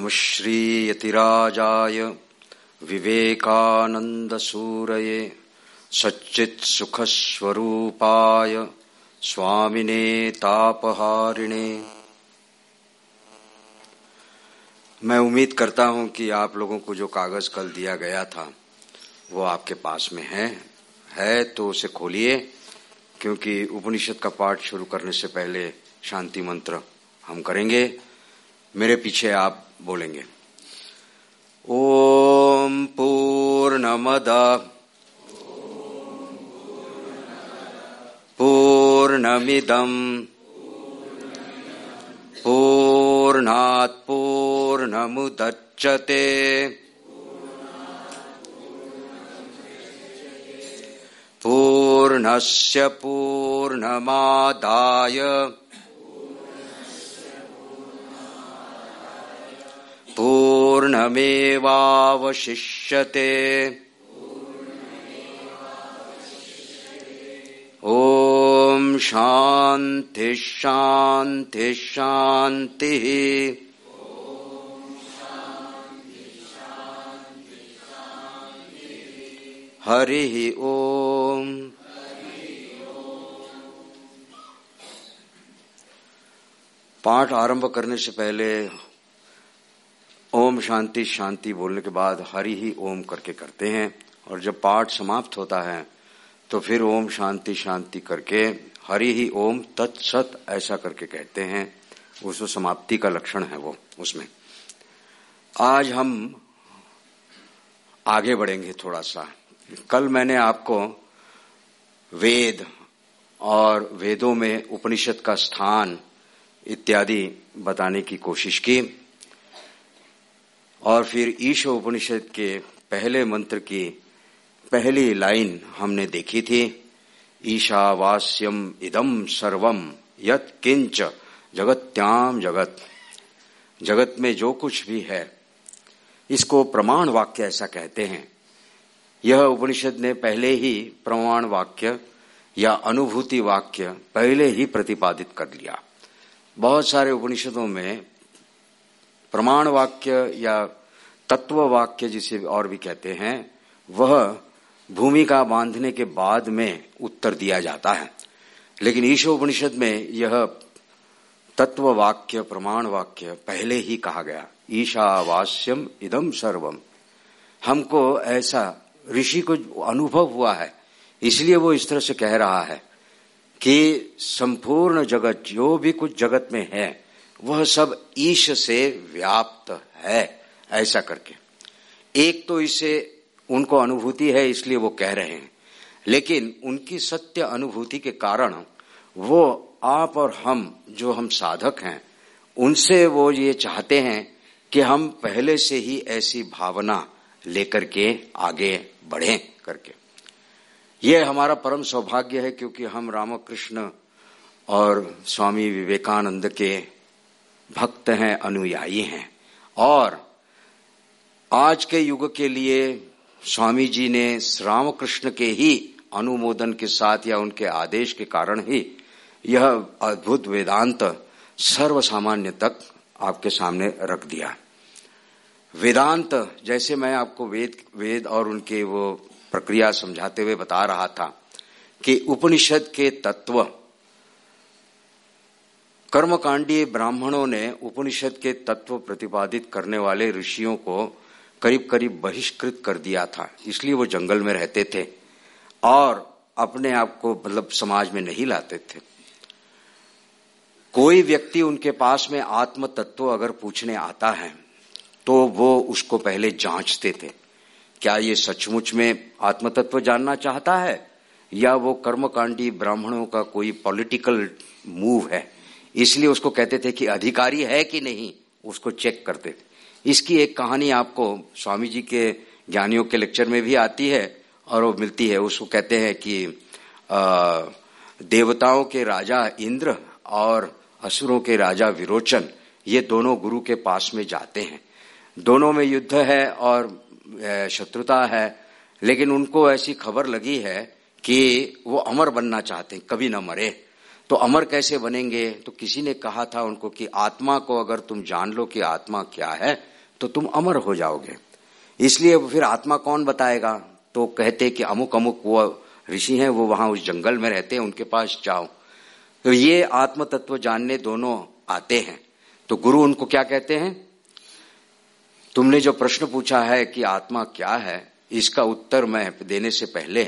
नमः श्रीयतिराजाय विवेकानन्दसूरये सच्चित्सुखस्वरूपाय स्वामिने तापहारिणे। मैं उम्मीद करता हूँ कि आप लोगों को जो कागज़ कल दिया गया था, वो आपके पास में है। है तो उसे खोलिए, क्योंकि उपनिषद का पाठ शुरू करने से पहले शांति मंत्र हम करेंगे। मेरे पीछे आप बोलेंगे। ओम पूर्णमद। पूर्णमिदम। पूर्णात् पूर्णमुदच्यते। पूर्णस्य पूर्णमादाय। पूर्णमेवावशिष्यते। ॐ शान्ति शान्ति शान्तिः। हरिः ओम्। पाठ आरंभ करने से पहले ओम शांति शांति बोलने के बाद हरि ही ओम करके करते हैं। और जब पाठ समाप्त होता है तो फिर ओम शांति शांति करके हरि ही ओम तत्सत ऐसा करके कहते हैं। उस समाप्ति का लक्षण है वो उसमें। आज हम आगे बढ़ेंगे थोड़ा सा। कल मैंने आपको वेद और वेदों में उपनिषद का स्थान इत्यादि बताने की कोशिश की। और फिर ईश उपनिषद के पहले मंत्र की पहली लाइन हमने देखी थी, ईशावास्यम इदम सर्वम यत किंच जगत्याम जगत। जगत में जो कुछ भी है, इसको प्रमाण वाक्य ऐसा कहते हैं। यह उपनिषद ने पहले ही प्रमाण वाक्य या अनुभूति वाक्य पहले ही प्रतिपादित कर लिया। बहुत सारे उपनिषदों में प्रमाण वाक्य या तत्व वाक्य जिसे और भी कहते हैं, वह भूमिका बांधने के बाद में उत्तर दिया जाता है। लेकिन ईशो उपनिषद में यह तत्व वाक्य प्रमाण वाक्य पहले ही कहा गया। ईशावास्यम इदम सर्वम। हमको ऐसा ऋषि को अनुभव हुआ है, इसलिए वो इस तरह से कह रहा है कि संपूर्ण जगत, जो भी कुछ जगत में है वह सब ईश से व्याप्त है, ऐसा करके। एक तो इसे उनको अनुभूति है, इसलिए वो कह रहे हैं। लेकिन उनकी सत्य अनुभूति के कारण वो आप और हम, जो हम साधक हैं, उनसे वो ये चाहते हैं कि हम पहले से ही ऐसी भावना लेकर के आगे बढ़े करके। ये हमारा परम सौभाग्य है, क्योंकि हम रामकृष्ण और स्वामी विवेकानंद के भक्त हैं, अनुयायी हैं। और आज के युग के लिए स्वामी जी ने रामकृष्ण के ही अनुमोदन के साथ या उनके आदेश के कारण ही यह अद्भुत वेदांत सर्वसामान्य तक आपके सामने रख दिया। वेदांत, जैसे मैं आपको वेद वेद और उनके वो प्रक्रिया समझाते हुए बता रहा था कि उपनिषद के तत्व कर्मकांडीय ब्राह्मणों ने उपनिषद के तत्व प्रतिपादित करने वाले ऋषियों को करीब करीब बहिष्कृत कर दिया था, इसलिए वो जंगल में रहते थे और अपने आप को मतलब समाज में नहीं लाते थे। कोई व्यक्ति उनके पास में आत्म तत्व अगर पूछने आता है तो वो उसको पहले जांचते थे, क्या ये सचमुच में आत्म तत्व जानना चाहता है या वो कर्मकांडी ब्राह्मणों का कोई पॉलिटिकल मूव है? इसलिए उसको कहते थे कि अधिकारी है कि नहीं उसको चेक करते थे। इसकी एक कहानी आपको स्वामी जी के ज्ञानियों के लेक्चर में भी आती है और वो मिलती है। उसको कहते हैं कि आ, देवताओं के राजा इंद्र और असुरों के राजा विरोचन ये दोनों गुरु के पास में जाते हैं। दोनों में युद्ध है और शत्रुता है लेकिन उनको ऐसी खबर लगी है कि वो अमर बनना चाहते हैं कभी न मरे। तो अमर कैसे बनेंगे? तो किसी ने कहा था उनको कि आत्मा को अगर तुम जान लो कि आत्मा क्या है तो तुम अमर हो जाओगे। इसलिए फिर आत्मा कौन बताएगा? तो कहते कि अमुक अमुक वो ऋषि हैं, वो वहाँ उस जंगल में रहते हैं, उनके पास जाओ। तो ये आत्म तत्व जानने दोनों आते हैं। तो गुरु उनको क्या कहते हैं? तुमने जो प्रश्न पूछा है कि आत्मा क्या है, इसका उत्तर मैं देने से पहले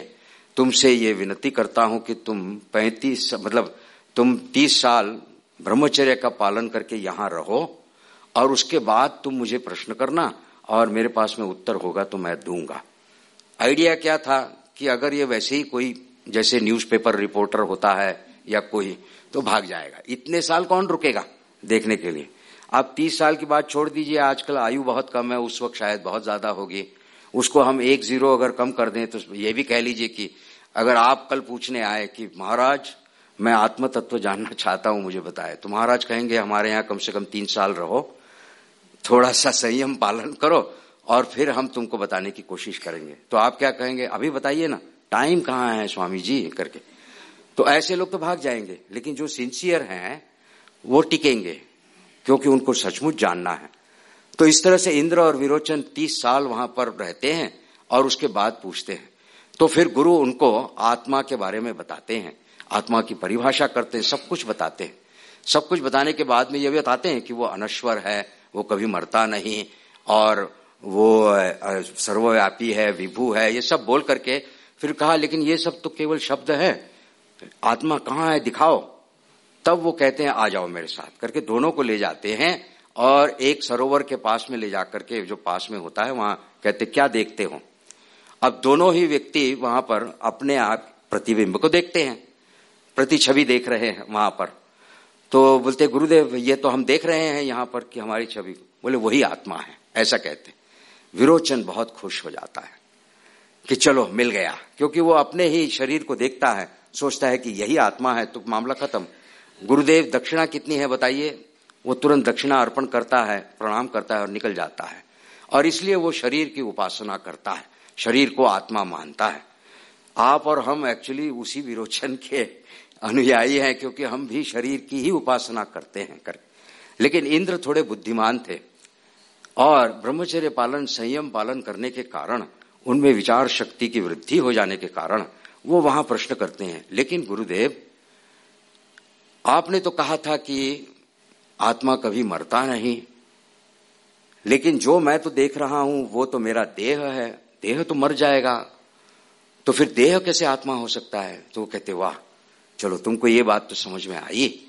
तुमसे ये विनती करता हूँ कि तुम पैंतीस मतलब तुम तीस साल ब्रह्मचर्य का पालन करके यहाँ रहो और उसके बाद तुम मुझे प्रश्न करना और मेरे पास में उत्तर होगा तो मैं दूँगा। आइडिया क्या था कि अगर ये वैसे ही कोई जैसे न्यूज़पेपर रिपोर्टर होता है या कोई तो भाग जाएगा। इतने साल कौन रुकेगा देखने के लिए? आप तीस साल की बात छोड़ दीजिए, आजकल आयु बहुत कम है, उस वक्त शायद बहुत ज़्यादा होगी। उसको हम एक ज़ीरो अगर कम कर दें तो ये भी कह लीजिए कि अगर आप कल पूछने आए कि महाराज मैं आत्म तत्व जानना चाहता हूँ, मुझे बताए। तो महाराज कहेंगे, हमारे यहाँ कम से कम तीन साल रहो। थोड़ा सा संयम पालन करो और फिर हम तुमको बताने की कोशिश करेंगे। तो आप क्या कहेंगे, अभी बताइए ना, टाइम कहाँ है स्वामी जी? करके। तो ऐसे लोग तो भाग जाएँगे, लेकिन जो सिंसियर हैं, वो टिकेंगे, क्योंकि उनको सचमुच जानना है। तो इस तरह से इंद्र और विरोचन तीस साल वहाँ पर रहते हैं और उसके बाद पूछते हैं। तो फिर गुरु उनको आत्मा के बारे में बताते हैं। आत्मा की परिभाषा करते हैं, सब कुछ बताते हैं। सब कुछ बताने के बाद में ये भी बताते हैं कि वो अनश्वर है, वो कभी मरता नहीं, और वो सर्वव्यापी है, विभू है, ये सब बोल करके फिर कहा, लेकिन ये सब तो केवल शब्द है। आत्मा कहाँ है, दिखाओ। तब वो कहते हैं, आ जाओ मेरे साथ। करके दोनों को ले जाते हैं, और एक सरोवर के पास में ले जाकर के जो पास में होता है, वहाँ कहते, क्या देखते हो? अब दोनों ही व्यक्ति वहाँ पर अपने आप प्रतिबिंब को देखते हैं। प्रति छवि देख रहे हैं वहाँ पर। तो बोलते, गुरुदेव, ये तो हम देख रहे हैं यहाँ पर कि हमारी छवि। बोले, वही आत्मा है। ऐसा कहते विरोचन बहुत खुश हो जाता है कि चलो, मिल गया। क्योंकि वो अपने ही शरीर को देखता है, सोचता है कि यही आत्मा है तो मामला खत्म। गुरुदेव, दक्षिणा कितनी है बताइए? वो तुरंत दक्षिणा अर्पण करता है, प्रणाम करता है और निकल जाता है। और इसलिए वो शरीर की उपासना करता है, शरीर को आत्मा मानता है। आप और हम एक्चुअली उसी विरोचन के अनुयायी हैं क्योंकि हम भी शरीर की ही उपासना करते हैं कर। लेकिन इंद्र थोड़े बुद्धिमान थे और ब्रह्मचर्य पालन, संयम पालन करने के कारण, उनमें विचार शक्ति की वृद्धि हो जाने के कारण वो वहाँ प्रश्न करते हैं। लेकिन गुरुदेव, आपने तो कहा था कि आत्मा कभी मरता नहीं, लेकिन जो मैं तो देख रहा हूँ, वो तो मेरा देह है। देह तो मर जाएगा तो फिर देह कैसे आत्मा हो सकता है? तो वो कहते, वाह चलो तुमको ये बात तो समझ में आई।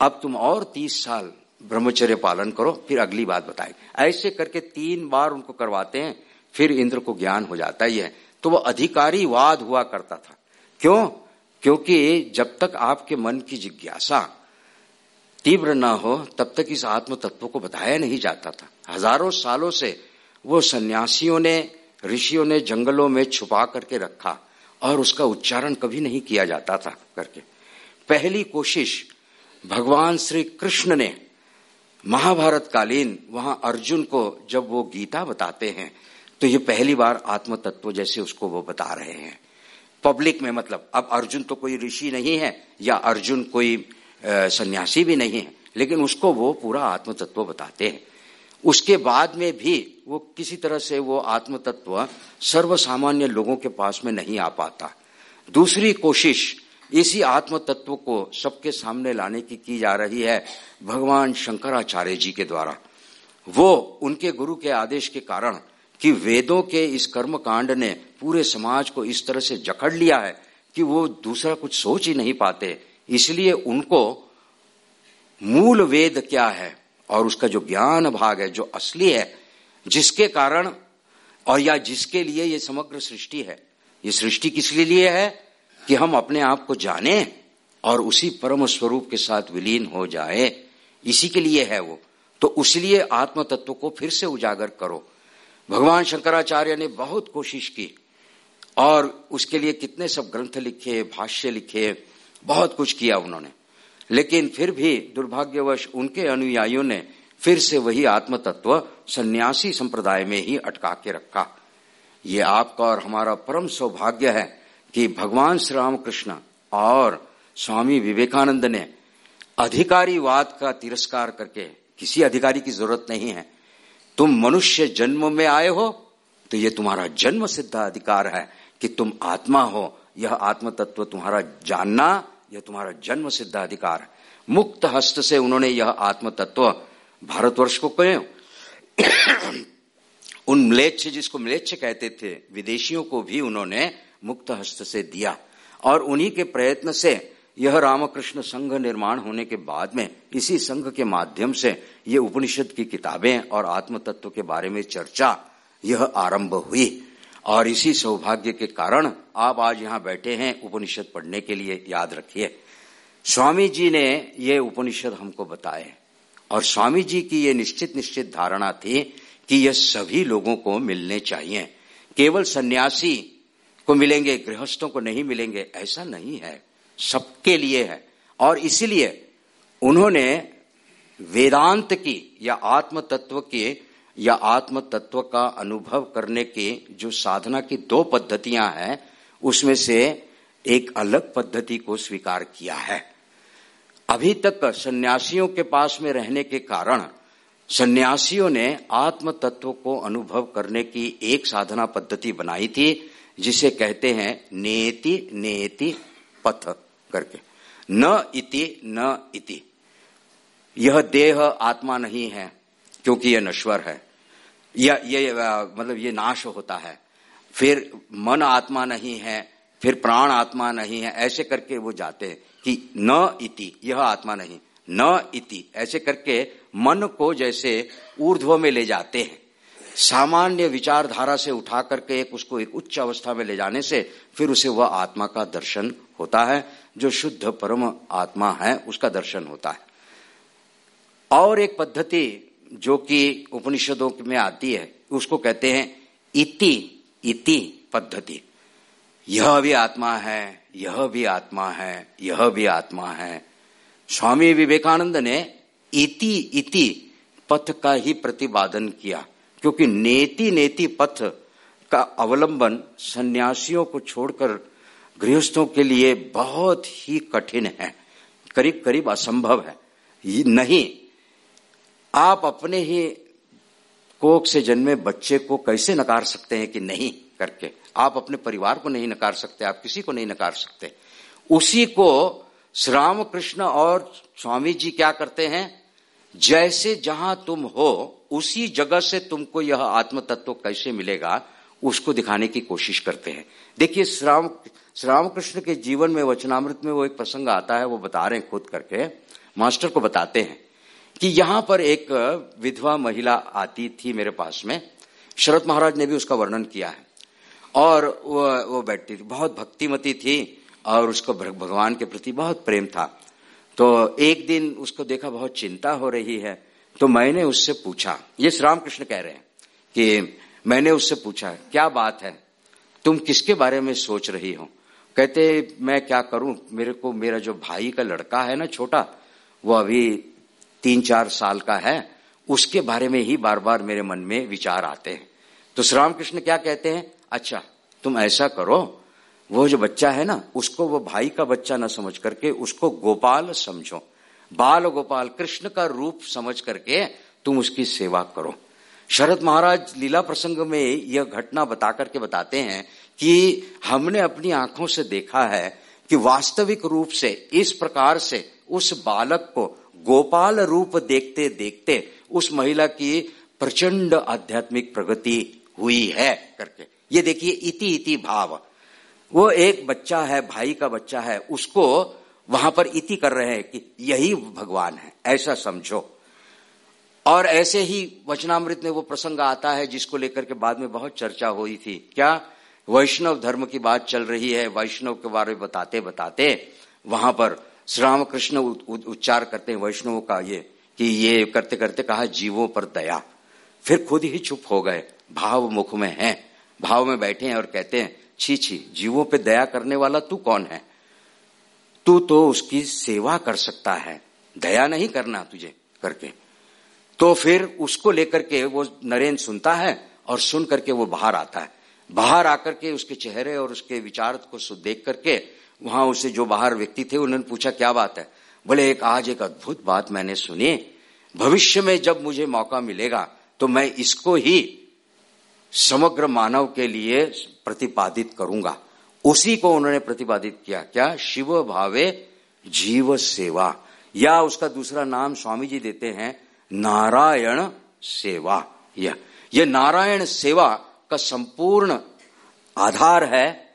अब तुम और तीस साल ब्रह्मचर्य पालन करो, फिर अगली बात बताए। ऐसे करके तीन बार उनको करवाते हैं, फिर इंद्र को ज्ञान हो जाता ही है। तो वो अधिकारी वाद हुआ करता था। क्यों? क्योंकि जब तक आपके मन की जिज्ञासा तीव्र न हो, तब तक इस आत्म तत्व को बताया नहीं जाता था। हज़ारों सालों से वो सन्यासियों ने, ऋषियों ने जंगलों में छुपा करके रखा, और उसका उच्चारण कभी नहीं किया जाता था करके। पहली कोशिश भगवान श्री कृष्ण ने महाभारत कालीन वहाँ अर्जुन को जब वो गीता बताते हैं तो ये पहली बार आत्म तत्व जैसे उसको वो बता रहे हैं। पब्लिक में मतलब अब अर्जुन तो कोई ऋषि नहीं है, या अर्जुन कोई सन्यासी भी नहीं है, लेकिन उसको वो पूरा आत्म तत्व बताते हैं। उसके बाद में भी वो किसी तरह से वो आत्म तत्व सर्व सामान्य लोगों के पास में नहीं आ पाता। दूसरी कोशिश इसी आत्म तत्व को सबके सामने लाने की की जा रही है भगवान शंकराचार्य जी के द्वारा। वो उनके गुरु के आदेश के कारण कि वेदों के इस कर्म कांड ने पूरे समाज को इस तरह से जकड़ लिया है कि वो दूसरा कुछ सोच ही नहीं पाते। इसलिए उनको मूल वेद क्या है और उसका जो ज्ञान भाग है, जो असली है, जिसके कारण और या जिसके लिए ये समग्र सृष्टि है, ये सृष्टि किस लिए है? कि हम अपने आप को जाने और उसी परम स्वरूप के साथ विलीन हो जाए। इसी के लिए है वो। तो उसलिए आत्म तत्व को फिर से उजागर करो। भगवान शंकराचार्य ने बहुत कोशिश की और उसके लिए कितने सब ग्रंथ लिखे, भाष्य लिखे, बहुत कुछ किया उन्होंने। लेकिन फिर भी दुर्भाग्यवश उनके अनुयायियों ने फिर से वही आत्म तत्व सन्यासी संप्रदाय में ही अटका के रखा। ये आपका और हमारा परम सौभाग्य है। कि भगवान श्री रामकृष्ण और स्वामी विवेकानंद ने अधिकारीवाद का तिरस्कार करके किसी अधिकारी की ज़रूरत नहीं है। तुम मनुष्य जन्म में आए हो तो ये तुम्हारा जन्म सिद्ध अधिकार है कि तुम आत्मा हो। यह आत्म तत्व तुम्हारा जानना, यह तुम्हारा जन्म सिद्ध अधिकार है मुक्त हस्त से उन्होंने यह आत्म तत्व भारतवर्ष को कहे उन म्लेच्छ जिसको म्लेच्छ कहते थे, विदेशियों को भी उन्होंने मुक्त हस्त से दिया और उन्हीं के प्रयत्न से यह रामकृष्ण संघ निर्माण होने के बाद में इसी संघ के माध्यम से ये उपनिषद की किताबें और आत्म तत्व के बारे में चर्चा यह आरंभ हुई। और इसी सौभाग्य के कारण आप आज यहाँ बैठे हैं उपनिषद पढ़ने के लिए, याद रखिए। स्वामी जी ने ये उपनिषद हमको बताए और स्वामी जी की ये निश्चित निश्चित धारणा थी कि यह सभी लोगों को मिलने चाहिए। केवल सन्यासी को मिलेंगे, गृहस्थों को नहीं मिलेंगे, ऐसा नहीं है। सबके लिए है। और इसीलिए उन्होंने वेदांत की या आत्म तत्व के या आत्म तत्व का अनुभव करने के जो साधना की दो पद्धतियाँ हैं, उसमें से एक अलग पद्धति को स्वीकार किया है। अभी तक सन्यासियों के पास में रहने के कारण सन्यासियों ने आत्म तत्व को अनुभव करने की एक साधना पद्धति बनाई थी जिसे कहते हैं नेति नेति, पथ करके। न इति न इति। यह देह आत्मा नहीं है, क्योंकि यह नश्वर है। या, ये मतलब ये नाश होता है। फिर मन आत्मा नहीं है, फिर प्राण आत्मा नहीं है, ऐसे करके वो जाते हैं कि न इति, यह आत्मा नहीं। न इति, ऐसे करके मन को जैसे ऊर्ध्व में ले जाते हैं। सामान्य विचारधारा से उठा करके एक उसको एक उच्च अवस्था में ले जाने से फिर उसे वह आत्मा का दर्शन होता है, जो शुद्ध परम आत्मा है, उसका दर्शन होता है। और एक पद्धति जो कि उपनिषदों में आती है, उसको कहते हैं इति इति पद्धति। यह भी आत्मा है, यह भी आत्मा है, यह भी आत्मा है। स्वामी विवेकानंद ने इति इति पथ का ही प्रतिपादन किया। क्योंकि नेति नेति पथ का अवलंबन सन्यासियों को छोड़कर गृहस्थों के लिए बहुत ही कठिन है। करीब करीब असंभव है। नहीं, आप अपने ही कोक से जन्मे बच्चे को कैसे नकार सकते हैं कि नहीं करके? आप अपने परिवार को नहीं नकार सकते, आप किसी को नहीं नकार सकते। उसी को श्री राम कृष्ण और स्वामी जी क्या करते हैं? जैसे जहाँ तुम हो, उसी जगह से तुमको यह आत्म तत्व कैसे मिलेगा, उसको दिखाने की कोशिश करते हैं। देखिए श्राम राम श्री रामकृष्ण के जीवन में, वचनामृत में वो एक प्रसंग आता है, वो बता रहे हैं खुद करके। मास्टर को बताते हैं कि यहाँ पर एक विधवा महिला आती थी मेरे पास में। शरद महाराज ने भी उसका वर्णन किया है। और वो वो बैठती थी, बहुत भक्तिमती थी, और उसको भगवान के प्रति बहुत प्रेम था। तो एक दिन उसको देखा बहुत चिंता हो रही है तो मैंने उससे पूछा, ये श्री रामकृष्ण कह रहे हैं कि मैंने उससे पूछा, क्या बात है? तुम किसके बारे में सोच रही हो? कहते, मैं क्या करूँ? मेरे को, मेरा जो भाई का लड़का है ना छोटा, वो अभी तीन चार साल का है, उसके बारे में ही बार बार मेरे मन में विचार आते हैं। तो श्री रामकृष्ण क्या कहते हैं? अच्छा तुम ऐसा करो वो जो बच्चा है ना, उसको वो भाई का बच्चा ना समझ करके उसको गोपाल समझो। बाल गोपाल कृष्ण का रूप समझ करके तुम उसकी सेवा करो। शरद महाराज लीला प्रसंग में यह घटना बता करके बताते हैं कि हमने अपनी आँखों से देखा है कि वास्तविक रूप से, इस प्रकार से उस बालक को गोपाल रूप देखते देखते उस महिला की प्रचंड आध्यात्मिक प्रगति हुई है करके। ये देखिए इति इति भाव। वो एक बच्चा है, भाई का बच्चा है, उसको वहाँ पर इति कर रहे हैं कि यही भगवान है, ऐसा समझो। और ऐसे ही वचनामृत में वो प्रसंग आता है, जिसको लेकर के बाद में बहुत चर्चा हुई थी। क्या? वैष्णव धर्म की बात चल रही है, वैष्णव के बारे में बताते बताते वहाँ पर श्री रामकृष्ण उच्चार करते हैं वैष्णवों का ये, कि ये करते करते कहा, जीवों पर दया। फिर खुद ही चुप हो गए, भाव मुख में हैं, भाव में बैठे हैं और कहते हैं छी छी, जीवों पे दया करने वाला तू कौन है? तू तो उसकी सेवा कर सकता है। दया नहीं करना तुझे करके। तो फिर उसको लेकर के वो नरेंद्र सुनता है और सुन करके वो बाहर आता है। बाहर आकर के उसके चेहरे और उसके विचार को देख करके वहाँ उसे जो बाहर व्यक्ति थे उन्होंने पूछा, क्या बात है? बोले, एक, आज एक अद्भुत बात मैंने सुनी। भविष्य में जब मुझे मौका मिलेगा तो मैं इसको ही समग्र मानव के लिए प्रतिपादित करूँगा। उसी को उन्होंने प्रतिपादित किया। क्या? शिव भावे जीव सेवा। या उसका दूसरा नाम स्वामी जी देते हैं, नारायण सेवा। यह यह नारायण सेवा का संपूर्ण आधार है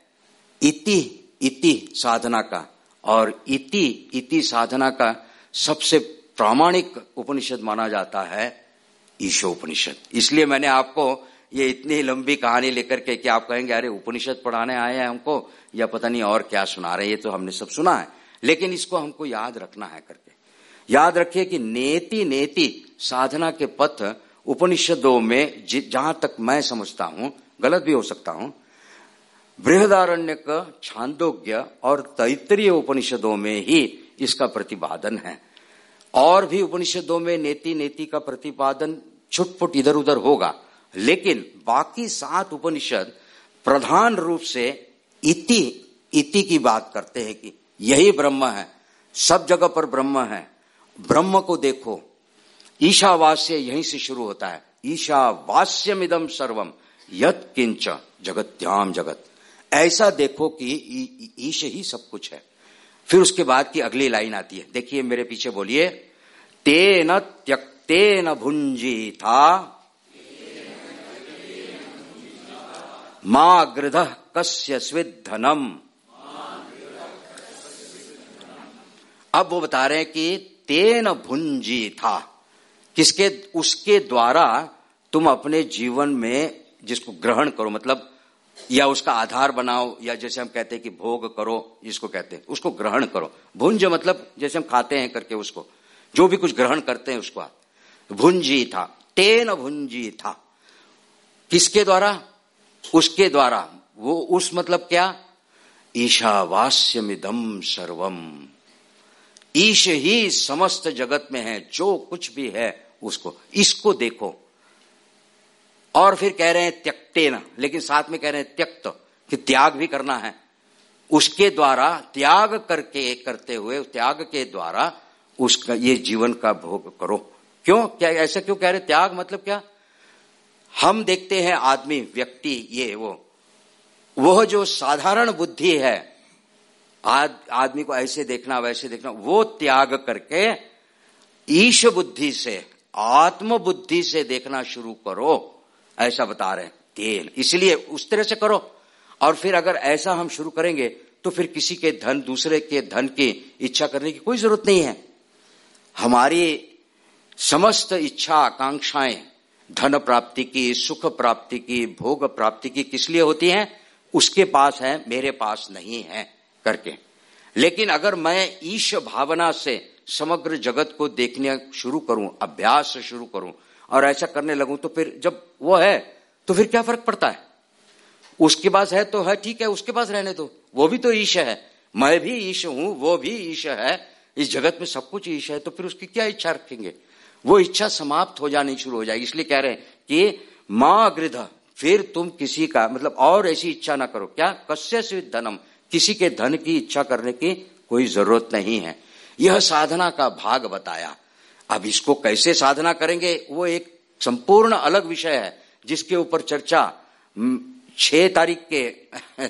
इति इति साधना का। और इति इति साधना का सबसे प्रामाणिक उपनिषद माना जाता है ईशोपनिषद। इसलिए मैंने आपको ये इतनी लंबी कहानी लेकर के कि आप कहेंगे, अरे उपनिषद पढ़ाने आए हैं हमको, या पता नहीं और क्या सुना रहे ये तो हमने सब सुना है। लेकिन इसको हमको याद रखना है करके। याद रखिए कि नेति नेति साधना के पथ उपनिषदों में जहाँ तक मैं समझता हूँ, गलत भी हो सकता हूँ बृहदारण्य का छांदोग्य और तैतरीय उपनिषदों में ही इसका प्रतिपादन है। और भी उपनिषदों में नेति नेति का प्रतिपादन छुटपुट इधर उधर होगा। लेकिन बाकी सात उपनिषद प्रधान रूप से इति इति की बात करते हैं कि यही ब्रह्म है, सब जगह पर ब्रह्म है। ब्रह्म को देखो, ईशावास्य यहीं से शुरू होता है। ईशावास्यम इदम सर्वम यत किंच जगत्याम जगत। ऐसा देखो कि ईश ही सब कुछ है। फिर उसके बाद की अगली लाइन आती है। देखिए मेरे पीछे बोलिए, तेन त्यक्तेन भुंजी था माँ गृध कस्य स्विधनम अब वो बता रहे हैं कि तेन भुंजी था किसके, उसके द्वारा तुम अपने जीवन में जिसको ग्रहण करो मतलब या उसका आधार बनाओ, या जैसे हम कहते हैं कि भोग करो, जिसको कहते हैं, उसको ग्रहण करो। भुंज मतलब जैसे हम खाते हैं करके उसको, जो भी कुछ ग्रहण करते हैं उसको भुंजी था तेन भुंजी था किसके द्वारा? उसके द्वारा, वो उस मतलब क्या? ईशावास्यमिदम सर्वम ईश ही समस्त जगत में है, जो कुछ भी है उसको। इसको देखो। और फिर कह रहे हैं त्यक्ते न लेकिन साथ में कह रहे हैं त्यक्त, कि त्याग भी करना है। उसके द्वारा त्याग करके करते हुए, त्याग के द्वारा उसका, ये जीवन का भोग करो। क्यों? क्या ऐसा क्यों कह रहे त्याग मतलब क्या? हम देखते हैं आदमी व्यक्ति ये वो। वह जो साधारण बुद्धि है आद, आदमी को ऐसे देखना वैसे देखना वो त्याग करके ईश बुद्धि से आत्म बुद्धि से देखना शुरू करो ऐसा बता रहे तेल इसलिए उस तरह से करो। और फिर अगर ऐसा हम शुरू करेंगे तो फिर किसी के धन दूसरे के धन की इच्छा करने की कोई ज़रूरत नहीं है। हमारी समस्त इच्छा आकांक्षाएँ धन प्राप्ति की, सुख प्राप्ति की, भोग प्राप्ति की किस लिए होती है? उसके पास है, मेरे पास नहीं है, करके। लेकिन अगर मैं ईश भावना से समग्र जगत को देखने शुरू करूँ, अभ्यास शुरू करूँ, और ऐसा करने लगूं तो फिर जब वो है तो फिर क्या फ़र्क पड़ता है? उसके पास है तो है, ठीक है, उसके पास रहने दो। वो भी तो ईश है। मैं भी ईश हूँ, वो भी ईश है। इस जगत में सब कुछ ईश है तो फिर उसकी क्या इच्छा रखेंगे? वो इच्छा समाप्त हो जानी शुरू हो जाएगी। इसलिए कह रहे हैं कि माँ गृध, फिर तुम किसी का मतलब और ऐसी इच्छा ना करो। क्या? कश्य से धनम। किसी के धन की इच्छा करने की कोई ज़रूरत नहीं है। यह साधना का भाग बताया। अब इसको कैसे साधना करेंगे? वो एक संपूर्ण अलग विषय है, जिसके ऊपर चर्चा। छह तारीख के,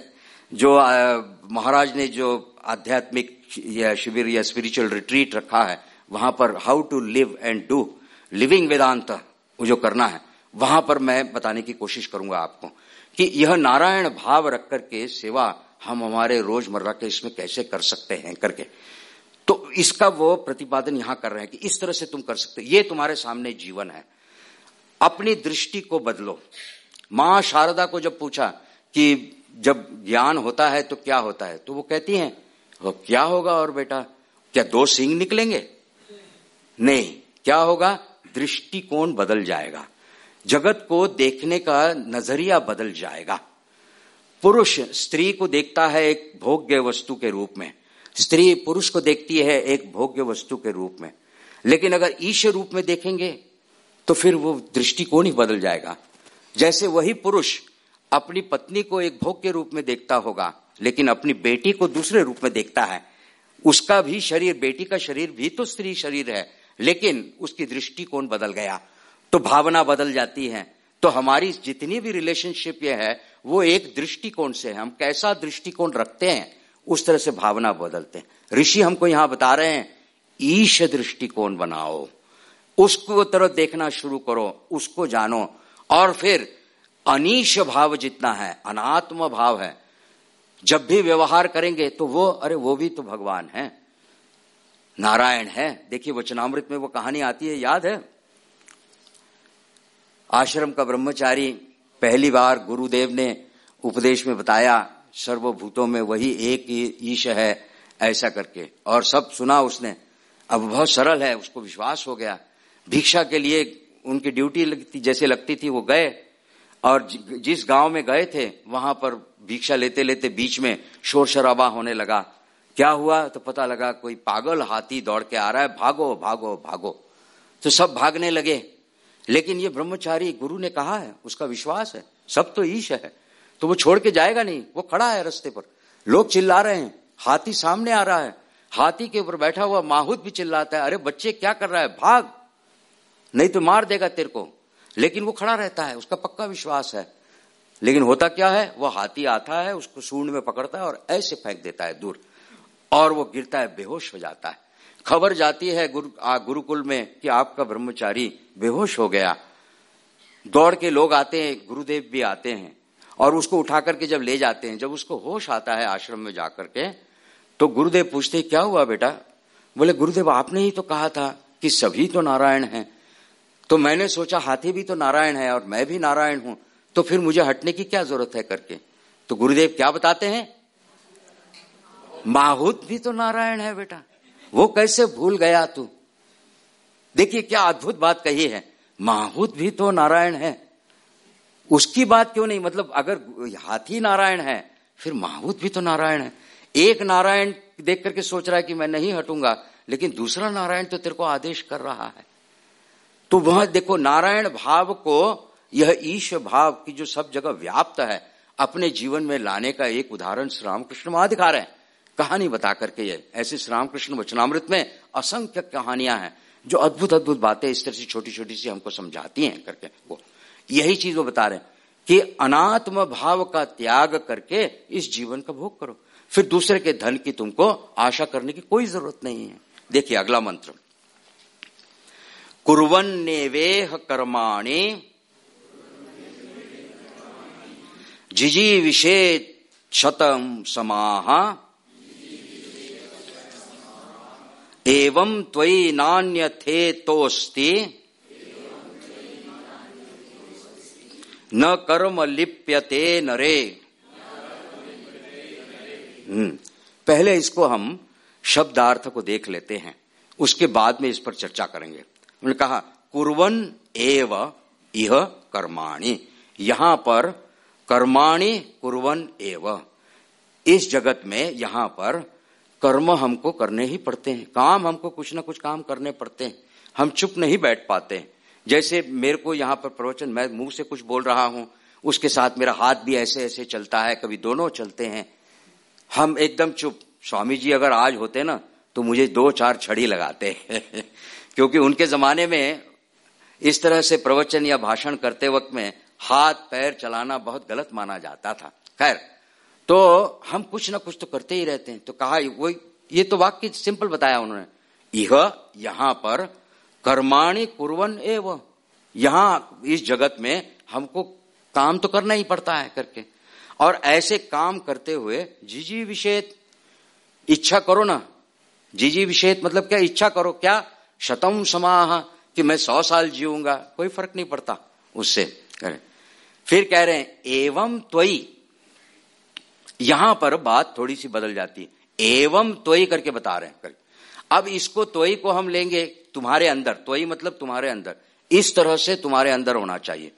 जो महाराज ने जो आध्यात्मिक शिविर, या स्पिरिचुअल रिट्रीट रखा है वहाँ पर how to live and do living Vedanta जो करना है, वहाँ पर मैं बताने की कोशिश करूँगा आपको कि यह नारायण भाव रख करके सेवा हम हमारे रोज़मर्रा के इसमें कैसे कर सकते हैं करके। तो इसका वो प्रतिपादन यहाँ कर रहे हैं कि इस तरह से तुम कर सकते ये तुम्हारे सामने जीवन है। अपनी दृष्टि को बदलो। माँ शारदा को जब पूछा कि जब ज्ञान होता है तो क्या होता है तो वो कहती हैं तो क्या होगा और बेटा? क्या दो सिंह निकलेंगे? नहीं, क्या होगा? दृष्टिकोण बदल जाएगा। जगत को देखने का नज़रिया बदल जाएगा। पुरुष स्त्री को देखता है एक भोग्य वस्तु के रूप में। स्त्री पुरुष को देखती है एक भोग्य वस्तु के रूप में। लेकिन अगर ईश रूप में देखेंगे तो फिर वो दृष्टिकोण ही बदल जाएगा। जैसे वही पुरुष अपनी पत्नी को एक भोग के रूप में देखता होगा, लेकिन अपनी बेटी को दूसरे रूप में देखता है। उसका भी शरीर, बेटी का शरीर भी तो स्त्री शरीर है। लेकिन उसकी दृष्टिकोण बदल गया। तो भावना बदल जाती है। तो हमारी जितनी भी रिलेशनशिप ये है, वो एक दृष्टिकोण से है। हम कैसा दृष्टिकोण रखते हैं, उस तरह से भावना बदलते हैं। ऋषि हमको यहाँ बता रहे हैं, ईश दृष्टिकोण बनाओ। उसको तरह देखना शुरू करो, उसको जानो। और फिर अनिश भाव जितना है, अनात्म भाव है, जब भी व्यवहार करेंगे तो वो, अरे वो भी तो भगवान है। नारायण है। देखिए वचनामृत में वो कहानी आती है, याद है? आश्रम का ब्रह्मचारी पहली बार गुरुदेव ने उपदेश में बताया, सर्वभूतों में वही एक ईश है, ऐसा करके। और सब सुना उसने। अब बहुत सरल है, उसको विश्वास हो गया। भिक्षा के लिए उनकी ड्यूटी लगती, जैसे लगती थी, वो गए। और जिस गाँव में गए थे, वहाँ पर भिक्षा लेते लेते बीच में शोर शराबा होने लगा। क्या हुआ? तो पता लगा कोई पागल हाथी दौड़ के आ रहा है, भागो भागो भागो। तो सब भागने लगे। लेकिन ये ब्रह्मचारी गुरु ने कहा है, उसका विश्वास है, सब तो ईश है। तो वो छोड़ के जाएगा नहीं, वो खड़ा है रस्ते पर। लोग चिल्ला रहे हैं, हाथी सामने आ रहा है। हाथी के ऊपर बैठा हुआ माहूत भी चिल्लाता है, अरे बच्चे, क्या कर रहा है? भाग! नहीं तो मार देगा तेरे को। लेकिन वो खड़ा रहता है, उसका पक्का विश्वास है। लेकिन होता क्या है, वो हाथी आता है, उसको सूंड में पकड़ता है और ऐसे फेंक देता है दूर। और वो गिरता है बेहोश हो जाता है। खबर जाती है गुरु आ, गुरुकुल में कि आपका ब्रह्मचारी बेहोश हो गया। दौड़ के लोग आते हैं गुरुदेव भी आते हैं और उसको उठा करके जब ले जाते हैं जब उसको होश आता है आश्रम में जाकर के तो गुरुदेव पूछते क्या हुआ बेटा? बोले गुरुदेव आपने ही तो कहा था कि सभी तो नारायण हैं। तो मैंने सोचा हाथी भी तो नारायण है और मैं भी नारायण हूँ तो फिर मुझे हटने की क्या ज़रूरत है करके? तो गुरुदेव क्या बताते हैं? माहूत भी तो नारायण है बेटा। वो कैसे भूल गया तू? देखिए, क्या अद्भुत बात कही है। माहूत भी तो नारायण है। उसकी बात क्यों नहीं? मतलब अगर हाथी नारायण है, फिर माहूत भी तो नारायण है। एक नारायण देख करके सोच रहा है कि मैं नहीं हटूँगा, लेकिन दूसरा नारायण तो तेरे को आदेश कर रहा है। तो वह देखो, नारायण भाव को, यह ईश भाव की जो सब जगह व्याप्त है, अपने जीवन में लाने का एक उदाहरण श्री रामकृष्ण वहाँ दिखा रहे हैं। कहानी बता करके ये, ऐसे श्री रामकृष्ण वचनामृत में असंख्य कहानियाँ हैं, जो अद्भुत अद्भुत बातें इस तरह से छोटी छोटी सी हमको समझाती हैं करके, वो। यही चीज़ वो बता रहे हैं कि अनात्म भाव का त्याग करके इस जीवन का भोग करो। फिर दूसरे के धन की तुमको आशा करने की कोई ज़रूरत नहीं है। देखिए अगला मंत्र। कुरन्नेवेह कर्माणि जिजी विषेद शतम समाह एवं त्वयि नान्य थे तोस्ति न कर्म लिप्यते नरे। हम्म, पहले इसको हम शब्दार्थ को देख लेते हैं। उसके बाद में इस पर चर्चा करेंगे। उन्होंने कहा कुरवन एव इह कर्माणि। यहाँ पर कर्माणि कुरवन एव। इस जगत में यहाँ पर कर्म हमको करने ही पड़ते हैं। काम हमको कुछ ना कुछ काम करने पड़ते हैं। हम चुप नहीं बैठ पाते। हैं जैसे मेरे को यहाँ पर प्रवचन, मैं मुँह से कुछ बोल रहा हूँ, उसके साथ मेरा हाथ भी ऐसे ऐसे चलता है, कभी दोनों चलते हैं। हम एकदम चुप। स्वामी जी अगर आज होते ना तो मुझे दो चार छड़ी लगाते क्योंकि उनके जमाने में इस तरह से प्रवचन या भाषण करते वक्त में हाथ, पैर चलाना बहुत गलत माना जाता था। खैर तो हम कुछ ना कुछ तो करते ही रहते हैं। तो कहा, वो, ये तो वाक्य सिंपल बताया उन्होंने। यह यहाँ पर कर्माणी कुरवन एव। यहाँ इस जगत में हमको काम तो करना ही पड़ता है करके। और ऐसे काम करते हुए जीजी विषेत इच्छा करो ना। जीजी विषेत मतलब क्या? इच्छा करो। क्या? शतम समाह कि मैं सौ साल जीऊँगा। कोई फ़र्क नहीं पड़ता उससे। फिर कह रहे हैं, एवं त्वई यहाँ पर बात थोड़ी सी बदल जाती है। एवं तोई करके बता रहे हैं। अब इसको तोई को हम लेंगे तुम्हारे अंदर। तोई मतलब तुम्हारे अंदर। इस तरह से तुम्हारे अंदर होना चाहिए।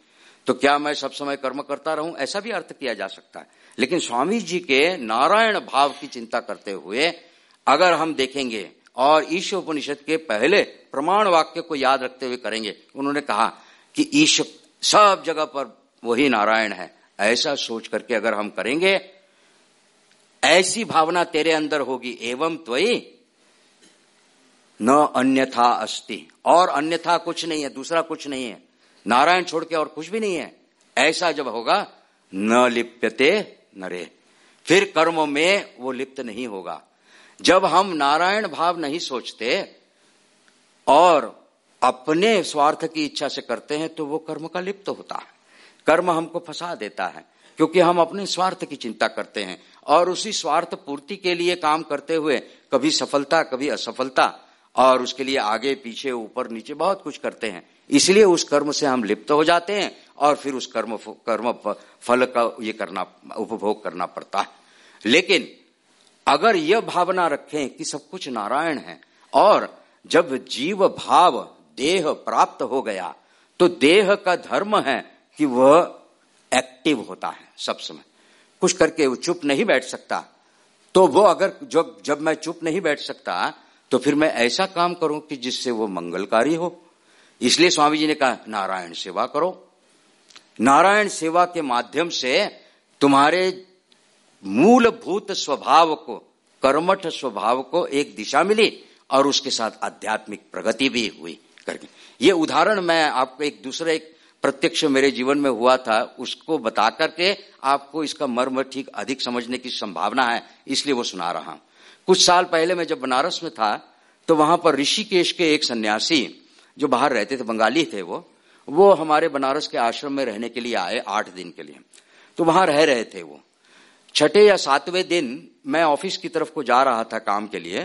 तो क्या मैं सब समय कर्म करता रहूँ? ऐसा भी अर्थ किया जा सकता है। लेकिन स्वामी जी के नारायण भाव की चिंता करते हुए अगर हम देखेंगे और ईश उपनिषद के पहले प्रमाण वाक्य को याद रखते हुए करेंगे, उन्होंने कहा कि ईश सब जगह पर वही नारायण है। ऐसा सोच करके अगर हम करेंगे ऐसी भावना तेरे अंदर होगी, एवं त्वयी न अन्यथा अस्ति। और अन्यथा कुछ नहीं है, दूसरा कुछ नहीं है। नारायण छोड़ के और कुछ भी नहीं है। ऐसा जब होगा, न लिप्यते नरे। फिर कर्म में वो लिप्त नहीं होगा। जब हम नारायण भाव नहीं सोचते और अपने स्वार्थ की इच्छा से करते हैं तो वो कर्म का लिप्त होता है। कर्म हमको फंसा देता है, क्योंकि हम अपने स्वार्थ की चिंता करते हैं। और उसी स्वार्थ पूर्ति के लिए काम करते हुए कभी सफलता, कभी असफलता, और उसके लिए आगे, पीछे, ऊपर, नीचे बहुत कुछ करते हैं। इसलिए उस कर्म से हम लिप्त हो जाते हैं और फिर उस कर्म कर्म फल का ये करना, उपभोग करना पड़ता है। लेकिन अगर यह भावना रखें कि सब कुछ नारायण है और जब जीव भाव देह प्राप्त हो गया तो देह का धर्म है कि वह एक्टिव होता है सब समय। कुछ करके वो चुप नहीं बैठ सकता। तो वो अगर जब जब मैं चुप नहीं बैठ सकता तो फिर मैं ऐसा काम करूँ कि जिससे वो मंगलकारी हो। इसलिए स्वामी जी ने कहा, नारायण सेवा करो। नारायण सेवा के माध्यम से तुम्हारे मूलभूत स्वभाव को, कर्मठ स्वभाव को एक दिशा मिली और उसके साथ आध्यात्मिक प्रगति भी हुई। करके। ये उदाहरण मैं आपको एक दूसरे एक प्रत्यक्ष मेरे जीवन में हुआ था, उसको बता करके आपको इसका मर्म ठीक अधिक समझने की संभावना है, इसलिए वो सुना रहा हूँ। कुछ साल पहले मैं जब बनारस में था तो वहाँ पर ऋषिकेश के एक सन्यासी जो बाहर रहते थे, बंगाली थे वो वो हमारे बनारस के आश्रम में रहने के लिए आए आठ दिन के लिए। तो वहाँ रह रहे थे वो। छठे या सातवें दिन मैं ऑफ़िस की तरफ़ को जा रहा था काम के लिए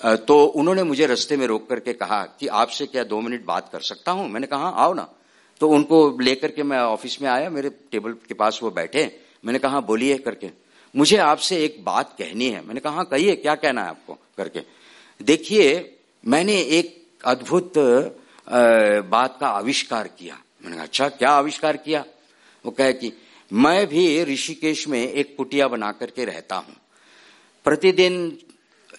तो उन्होंने मुझे रस्ते में रोक करके कहा कि आपसे क्या दो मिनट बात कर सकता हूँ? मैंने कहा आओ ना। तो उनको लेकर के मैं ऑफ़िस में आया, मेरे टेबल के पास वो बैठे। मैंने कहा बोलिए, करके। मुझे आपसे एक बात कहनी है। मैंने कहा कहिए, क्या कहना है आपको? करके। देखिए, मैंने एक अद्भुत बात का आविष्कार किया। मैंने कहा अच्छा क्या आविष्कार किया? वो कहे कि, मैं भी ऋषिकेश में एक कुटिया बना करके रहता हूँ। प्रतिदिन,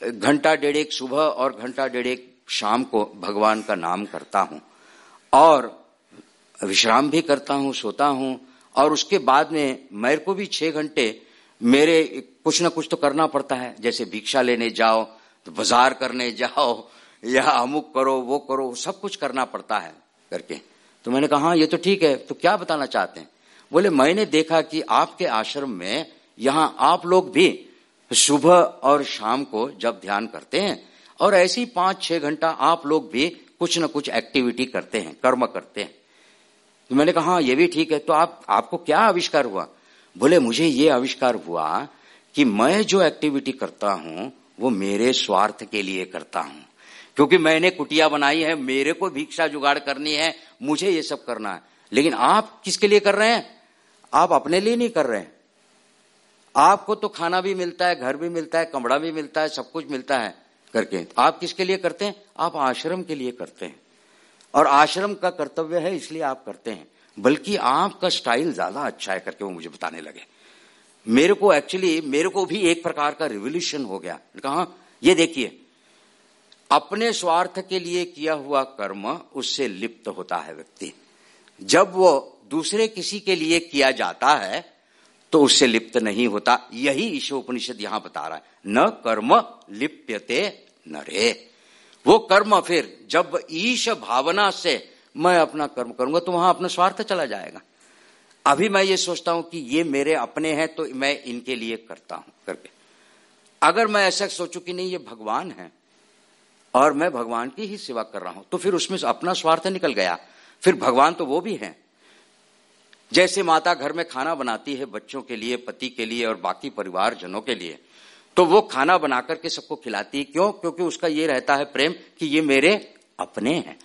घंटा डेढ़ एक सुबह और घंटा डेढ़ एक शाम को भगवान का नाम करता हूँ। और विश्राम भी करता हूँ, सोता हूँ, और उसके बाद में मेरे को भी छह घंटे मेरे कुछ ना कुछ तो करना पड़ता है। जैसे भिक्षा लेने जाओ तो बाज़ार करने जाओ, या अमुक करो, वो करो, सब कुछ करना पड़ता है करके। तो मैंने कहा हाँ ये तो ठीक है तो क्या बताना चाहते हैं? बोले, मैंने देखा कि आपके आश्रम में यहाँ आप लोग भी सुबह और शाम को जब ध्यान करते हैं, और ऐसे पाँच छह घंटा आप लोग भी कुछ न कुछ एक्टिविटी करते हैं, कर्म करते हैं। तो मैंने कहा हाँ ये भी ठीक है। तो आप, आपको क्या आविष्कार हुआ? बोले, मुझे ये आविष्कार हुआ कि मैं जो एक्टिविटी करता हूँ, वो मेरे स्वार्थ के लिए करता हूँ। क्योंकि मैंने कुटिया बनाई है, मेरे को भिक्षा जुगाड़ करनी है, मुझे ये सब करना है। लेकिन आप किसके लिए कर रहे हैं? आप अपने लिए नहीं कर रहे हैं। आपको तो खाना भी मिलता है, घर भी मिलता है, कमरा भी मिलता है, सब कुछ मिलता है करके। आप किसके लिए करते हैं? आप आश्रम के लिए करते हैं। और आश्रम का कर्तव्य है, इसलिए आप करते हैं। बल्कि आपका स्टाइल ज़्यादा अच्छा है करके वो मुझे बताने लगे। मेरे को एक्चुअली मेरे को भी एक प्रकार का रिवोल्यूशन हो गया। कहा ये देखिए, अपने स्वार्थ के लिए किया हुआ कर्म उससे लिप्त होता है व्यक्ति। जब वो दूसरे किसी के लिए किया जाता है तो उससे लिप्त नहीं होता। यही ईशोपनिषद यहाँ बता रहा है। न कर्म लिप्यते न रे वो कर्म फिर, जब ईश भावना से मैं अपना कर्म करूँगा तो वहाँ अपना स्वार्थ चला जाएगा। अभी मैं ये सोचता हूँ कि ये मेरे अपने हैं तो मैं इनके लिए करता हूँ करके। अगर मैं ऐसा सोचू कि नहीं, ये भगवान है, और मैं भगवान की ही सेवा कर रहा हूँ तो फिर उसमें अपना स्वार्थ निकल गया। फिर भगवान तो वो भी है। जैसे माता घर में खाना बनाती है बच्चों के लिए, पति के लिए और बाकी परिवार जनों के लिए तो वो खाना बना करके सबको खिलाती है। क्यों? क्योंकि उसका ये रहता है प्रेम कि ये मेरे अपने हैं।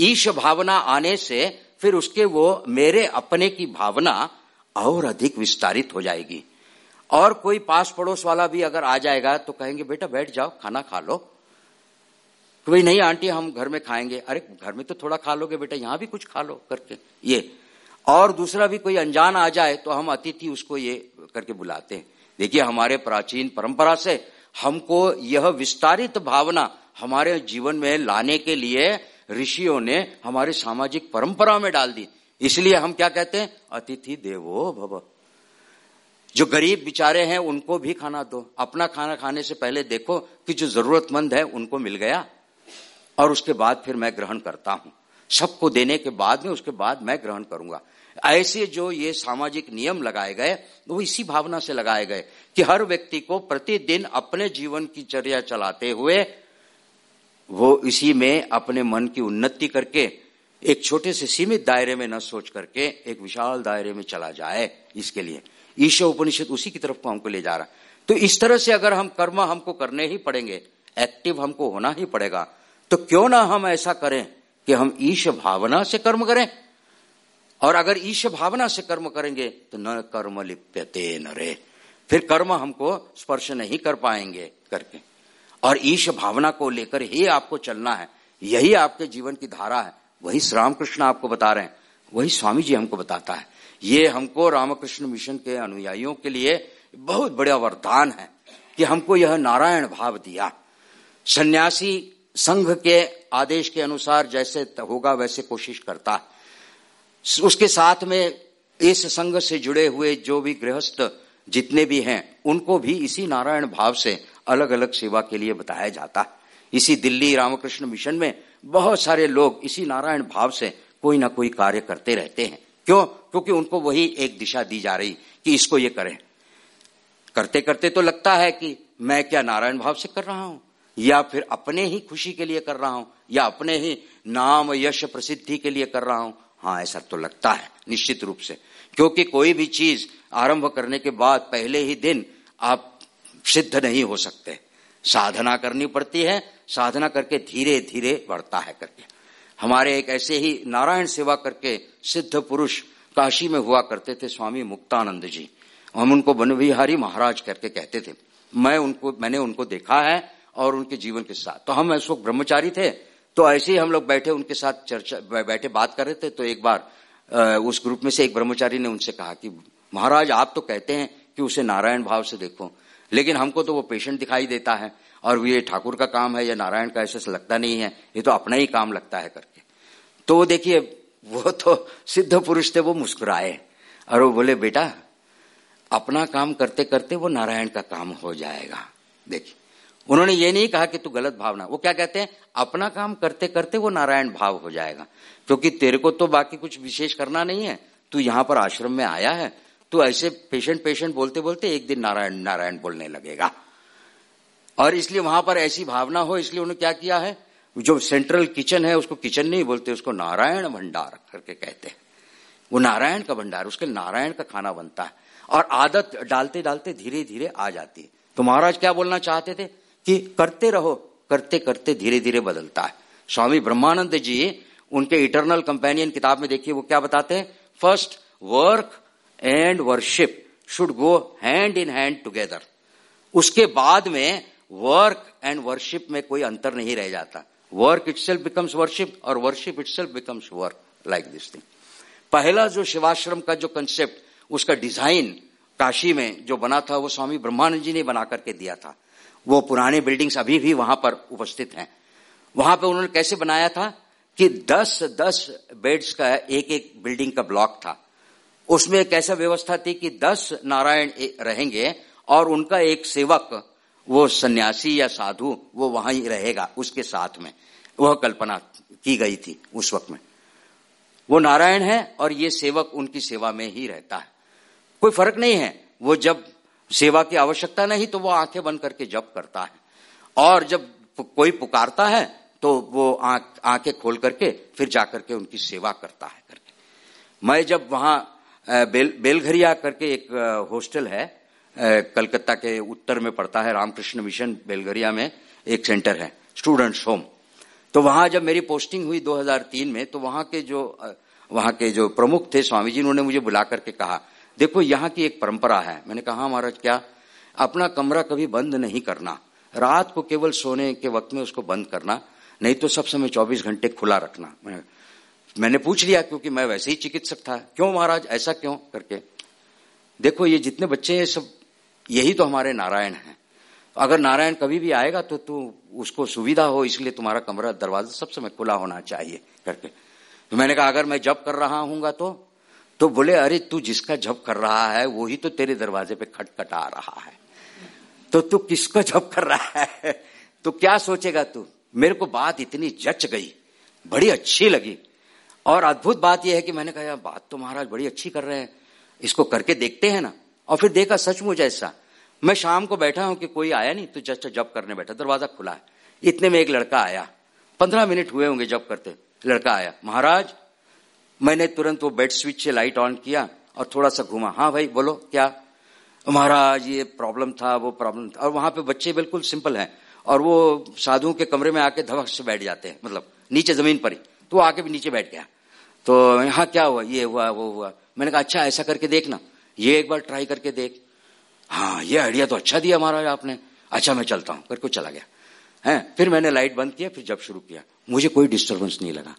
ईश भावना आने से फिर उसके वो मेरे अपने की भावना और अधिक विस्तारित हो जाएगी। और कोई पास पड़ोस वाला भी अगर आ जाएगा तो कहेंगे, बेटा, बैठ जाओ, खाना खा लो। कोई नहीं आंटी, हम घर में खाएँगे। अरे, घर में तो थोड़ा खा लोगे बेटा, यहाँ भी कुछ खा लो करके, ये। और दूसरा भी कोई अनजान आ जाए तो हम अतिथि उसको ये करके बुलाते हैं। देखिए, हमारे प्राचीन परंपरा से हमको यह विस्तारित भावना हमारे जीवन में लाने के लिए ऋषियों ने हमारे सामाजिक परंपरा में डाल दी। इसलिए हम क्या कहते हैं? अतिथि देवो भव। जो गरीब बिचारे हैं, उनको भी खाना दो। अपना खाना खाने से पहले देखो कि जो जरूरतमंद है, उनको मिल गया। और उसके बाद फिर मैं ग्रहण करता हूँ। सबको देने के बाद में उसके बाद मैं ग्रहण करूँगा। ऐसे जो ये सामाजिक नियम लगाए गए, वो इसी भावना से लगाए गए कि हर व्यक्ति को प्रतिदिन अपने जीवन की चर्या चलाते हुए वो इसी में अपने मन की उन्नति करके, एक छोटे से सीमित दायरे में न सोच करके, एक विशाल दायरे में चला जाए इसके लिए। ईश्वर उपनिषद उसी की तरफ़ को हमको ले जा रहा है। तो इस तरह से अगर हम कर्म हमको करने ही पड़ेंगे, एक्टिव हमको होना ही पड़ेगा तो क्यों ना हम ऐसा करें कि हम ईश भावना से कर्म करें? और अगर ईश भावना से कर्म करेंगे तो न कर्म लिप्यते न रे। फिर कर्म हमको स्पर्श नहीं कर पाएँगे करके। और ईश भावना को लेकर ही आपको चलना है। यही आपके जीवन की धारा है। वही रामकृष्ण आपको बता रहे हैं। वही स्वामी जी हमको बताता है। ये हमको रामकृष्ण मिशन के अनुयायियों के लिए बहुत बड़ा वरदान है कि हमको यह नारायण भाव दिया। सन्यासी संघ के आदेश के अनुसार जैसे होगा, वैसे कोशिश करता है। उसके साथ में इस संघ से जुड़े हुए जो भी गृहस्थ जितने भी हैं, उनको भी इसी नारायण भाव से अलग अलग सेवा के लिए बताया जाता। है इसी दिल्ली रामकृष्ण मिशन में बहुत सारे लोग इसी नारायण भाव से कोई ना कोई कार्य करते रहते हैं। क्यों? क्योंकि उनको वही एक दिशा दी जा रही कि इसको ये करें। करते करते तो लगता है कि मैं क्या नारायण भाव से कर रहा हूँ? या फिर अपने ही खुशी के लिए कर रहा हूँ? या अपने ही नाम यश प्रसिद्धि के लिए कर रहा हूँ? हाँ ऐसा तो लगता है, निश्चित रूप से। क्योंकि कोई भी चीज़ आरंभ करने के बाद, पहले ही दिन आप सिद्ध नहीं हो सकते। साधना करनी पड़ती है, साधना करके धीरे धीरे बढ़ता है करके। हमारे एक ऐसे ही नारायण सेवा करके सिद्ध पुरुष काशी में हुआ करते थे, स्वामी मुक्तानंद जी। हम उनको बनविहारी महाराज करके कहते थे। मैं उनको, मैंने उनको देखा है और उनके जीवन के साथ। तो हम इस ब्रह्मचारी थे तो ऐसे ही हम लोग बैठे, उनके साथ चर्चा बैठे, बात कर रहे थे तो एक बार उस ग्रुप में से एक ब्रह्मचारी ने उनसे कहा कि, महाराज, आप तो कहते हैं कि उसे नारायण भाव से देखो, लेकिन हमको तो वो पेशेंट दिखाई देता है, और ये ठाकुर का काम है, या नारायण का ऐसे लगता नहीं है, ये तो अपना ही काम लगता है करके। तो वो देखिए, वो तो सिद्ध पुरुष थे, वो मुस्कुराए, और वो बोले, बेटा, अपना काम करते करते वो नारायण का काम हो जाएगा, देखिए। उन्होंने ये नहीं कहा कि तू गलत भावना, वो क्या कहते हैं, अपना काम करते करते वो नारायण भाव हो जाएगा, क्योंकि तेरे को तो बाकी कुछ विशेष करना नहीं है, तू यहाँ पर आश्रम में आया है तो ऐसे पेशेंट पेशेंट बोलते बोलते एक दिन नारायण नारायण बोलने लगेगा। और इसलिए वहाँ पर ऐसी भावना हो, इसलिए उन्होंने क्या किया है, जो सेंट्रल किचन है, उसको किचन नहीं बोलते, उसको नारायण भंडार करके कहते हैं। वो नारायण का भंडार, उसके नारायण का खाना बनता है, और आदत डालते डालते धीरे धीरे आ जाती है। तो महाराज क्या बोलना चाहते थे? कि करते रहो, करते करते धीरे धीरे बदलता है। स्वामी ब्रह्मानंद जी उनके इटरनल कंपेनियन किताब में देखिए वो क्या बताते हैं? First work and worship should go hand in hand together उसके बाद में वर्क एंड वर्शिप में कोई अंतर नहीं रह जाता। Work itself becomes worship और worship itself becomes work like this thing पहला जो शिवाश्रम का जो कंसेप्ट उसका डिज़ाइन काशी में जो बना था वो स्वामी ब्रह्मानंद जी ने बना करके दिया था। वो पुराने बिल्डिंग्स अभी भी वहाँ पर उपस्थित हैं। वहाँ पर उन्होंने कैसे बनाया था कि 10 10 बेड्स का एक एक बिल्डिंग का ब्लॉक था। उसमें एक ऐसा व्यवस्था थी कि दस नारायण रहेंगे और उनका एक सेवक, वो सन्यासी या साधु, वो वहाँ ही रहेगा उसके साथ में। वह कल्पना की गई थी उस वक्त में। वो नारायण है और ये सेवक उनकी सेवा में ही रहता है। कोई फ़र्क नहीं है। वो जब सेवा की आवश्यकता नहीं तो वो आँखें बंद करके जप करता है। और जब कोई पुकारता है तो वो आँखें खोल करके फिर जाकर के उनकी सेवा करता है करके। मैं जब वहाँ बेल, बेलघरिया करके एक हॉस्टल है कलकत्ता के उत्तर में पड़ता है, रामकृष्ण मिशन बेलघरिया में एक सेंटर है, स्टूडेंट्स होम। तो वहाँ जब मेरी पोस्टिंग हुई 2003 में तो वहाँ के जो वहाँ के जो प्रमुख थे स्वामी जी, उन्होंने मुझे बुला करके कहा देखो, यहाँ की एक परंपरा है। मैंने कहा, महाराज, क्या? अपना कमरा कभी बंद नहीं करना। रात को केवल सोने के वक्त में उसको बंद करना, नहीं तो सब समय 24 घंटे खुला रखना। मैंने पूछ लिया, क्योंकि मैं वैसे ही चिकित्सक था। क्यों महाराज, ऐसा क्यों? करके। देखो, ये जितने बच्चे हैं, सब यही तो हमारे नारायण हैं। अगर नारायण कभी भी आएगा तो तू उसको सुविधा हो, इसलिए तुम्हारा कमरा दरवाज़ा सब समय खुला होना चाहिए। करके। तो मैंने कहा, अगर मैं जब कर रहा हूँगा तो तो बोले, अरे, तू जिसका जप कर रहा है, वही तो तेरे दरवाजे पे खटखटा रहा है। तो तू किसको जप कर रहा है? तो क्या सोचेगा तू? मेरे को बात इतनी जच गई, बड़ी अच्छी लगी। और अद्भुत बात यह है कि मैंने कहा बात तो महाराज बड़ी अच्छी कर रहे हैं, इसको करके देखते हैं ना। और फिर देखा सचमुच ऐसा। मैं शाम को बैठा हूँ कि कोई आया नहीं तो जस्ट जब करने बैठा, दरवाज़ा खुला है। इतने में एक लड़का आया, पंद्रह मिनट हुए होंगे जब करते, लड़का आया, महाराज मैंने तुरंत वो बेड स्विच से लाइट ऑन किया और थोड़ा सा घुमा। हाँ भाई, बोलो, क्या? महाराज ये प्रॉब्लम था, वो प्रॉब्लम था। और वहाँ पे बच्चे बिल्कुल सिंपल हैं। और वो साधुओं के कमरे में आके धवक से बैठ जाते हैं मतलब नीचे ज़मीन पर ही। तो आके भी नीचे बैठ गया। तो यहाँ क्या हुआ? ये हुआ, वो हुआ। मैंने कहा अच्छा ऐसा करके देखना। ये एक बार ट्राई करके देख। हाँ ये आइडिया तो अच्छा दिया महाराज आपने। अच्छा मैं चलता हूँ। करके चला गया। है? फिर मैंने लाइट बंद किया, फिर जब शुरू किया। मुझे कोई डिस्टर्बेंस नहीं लगा।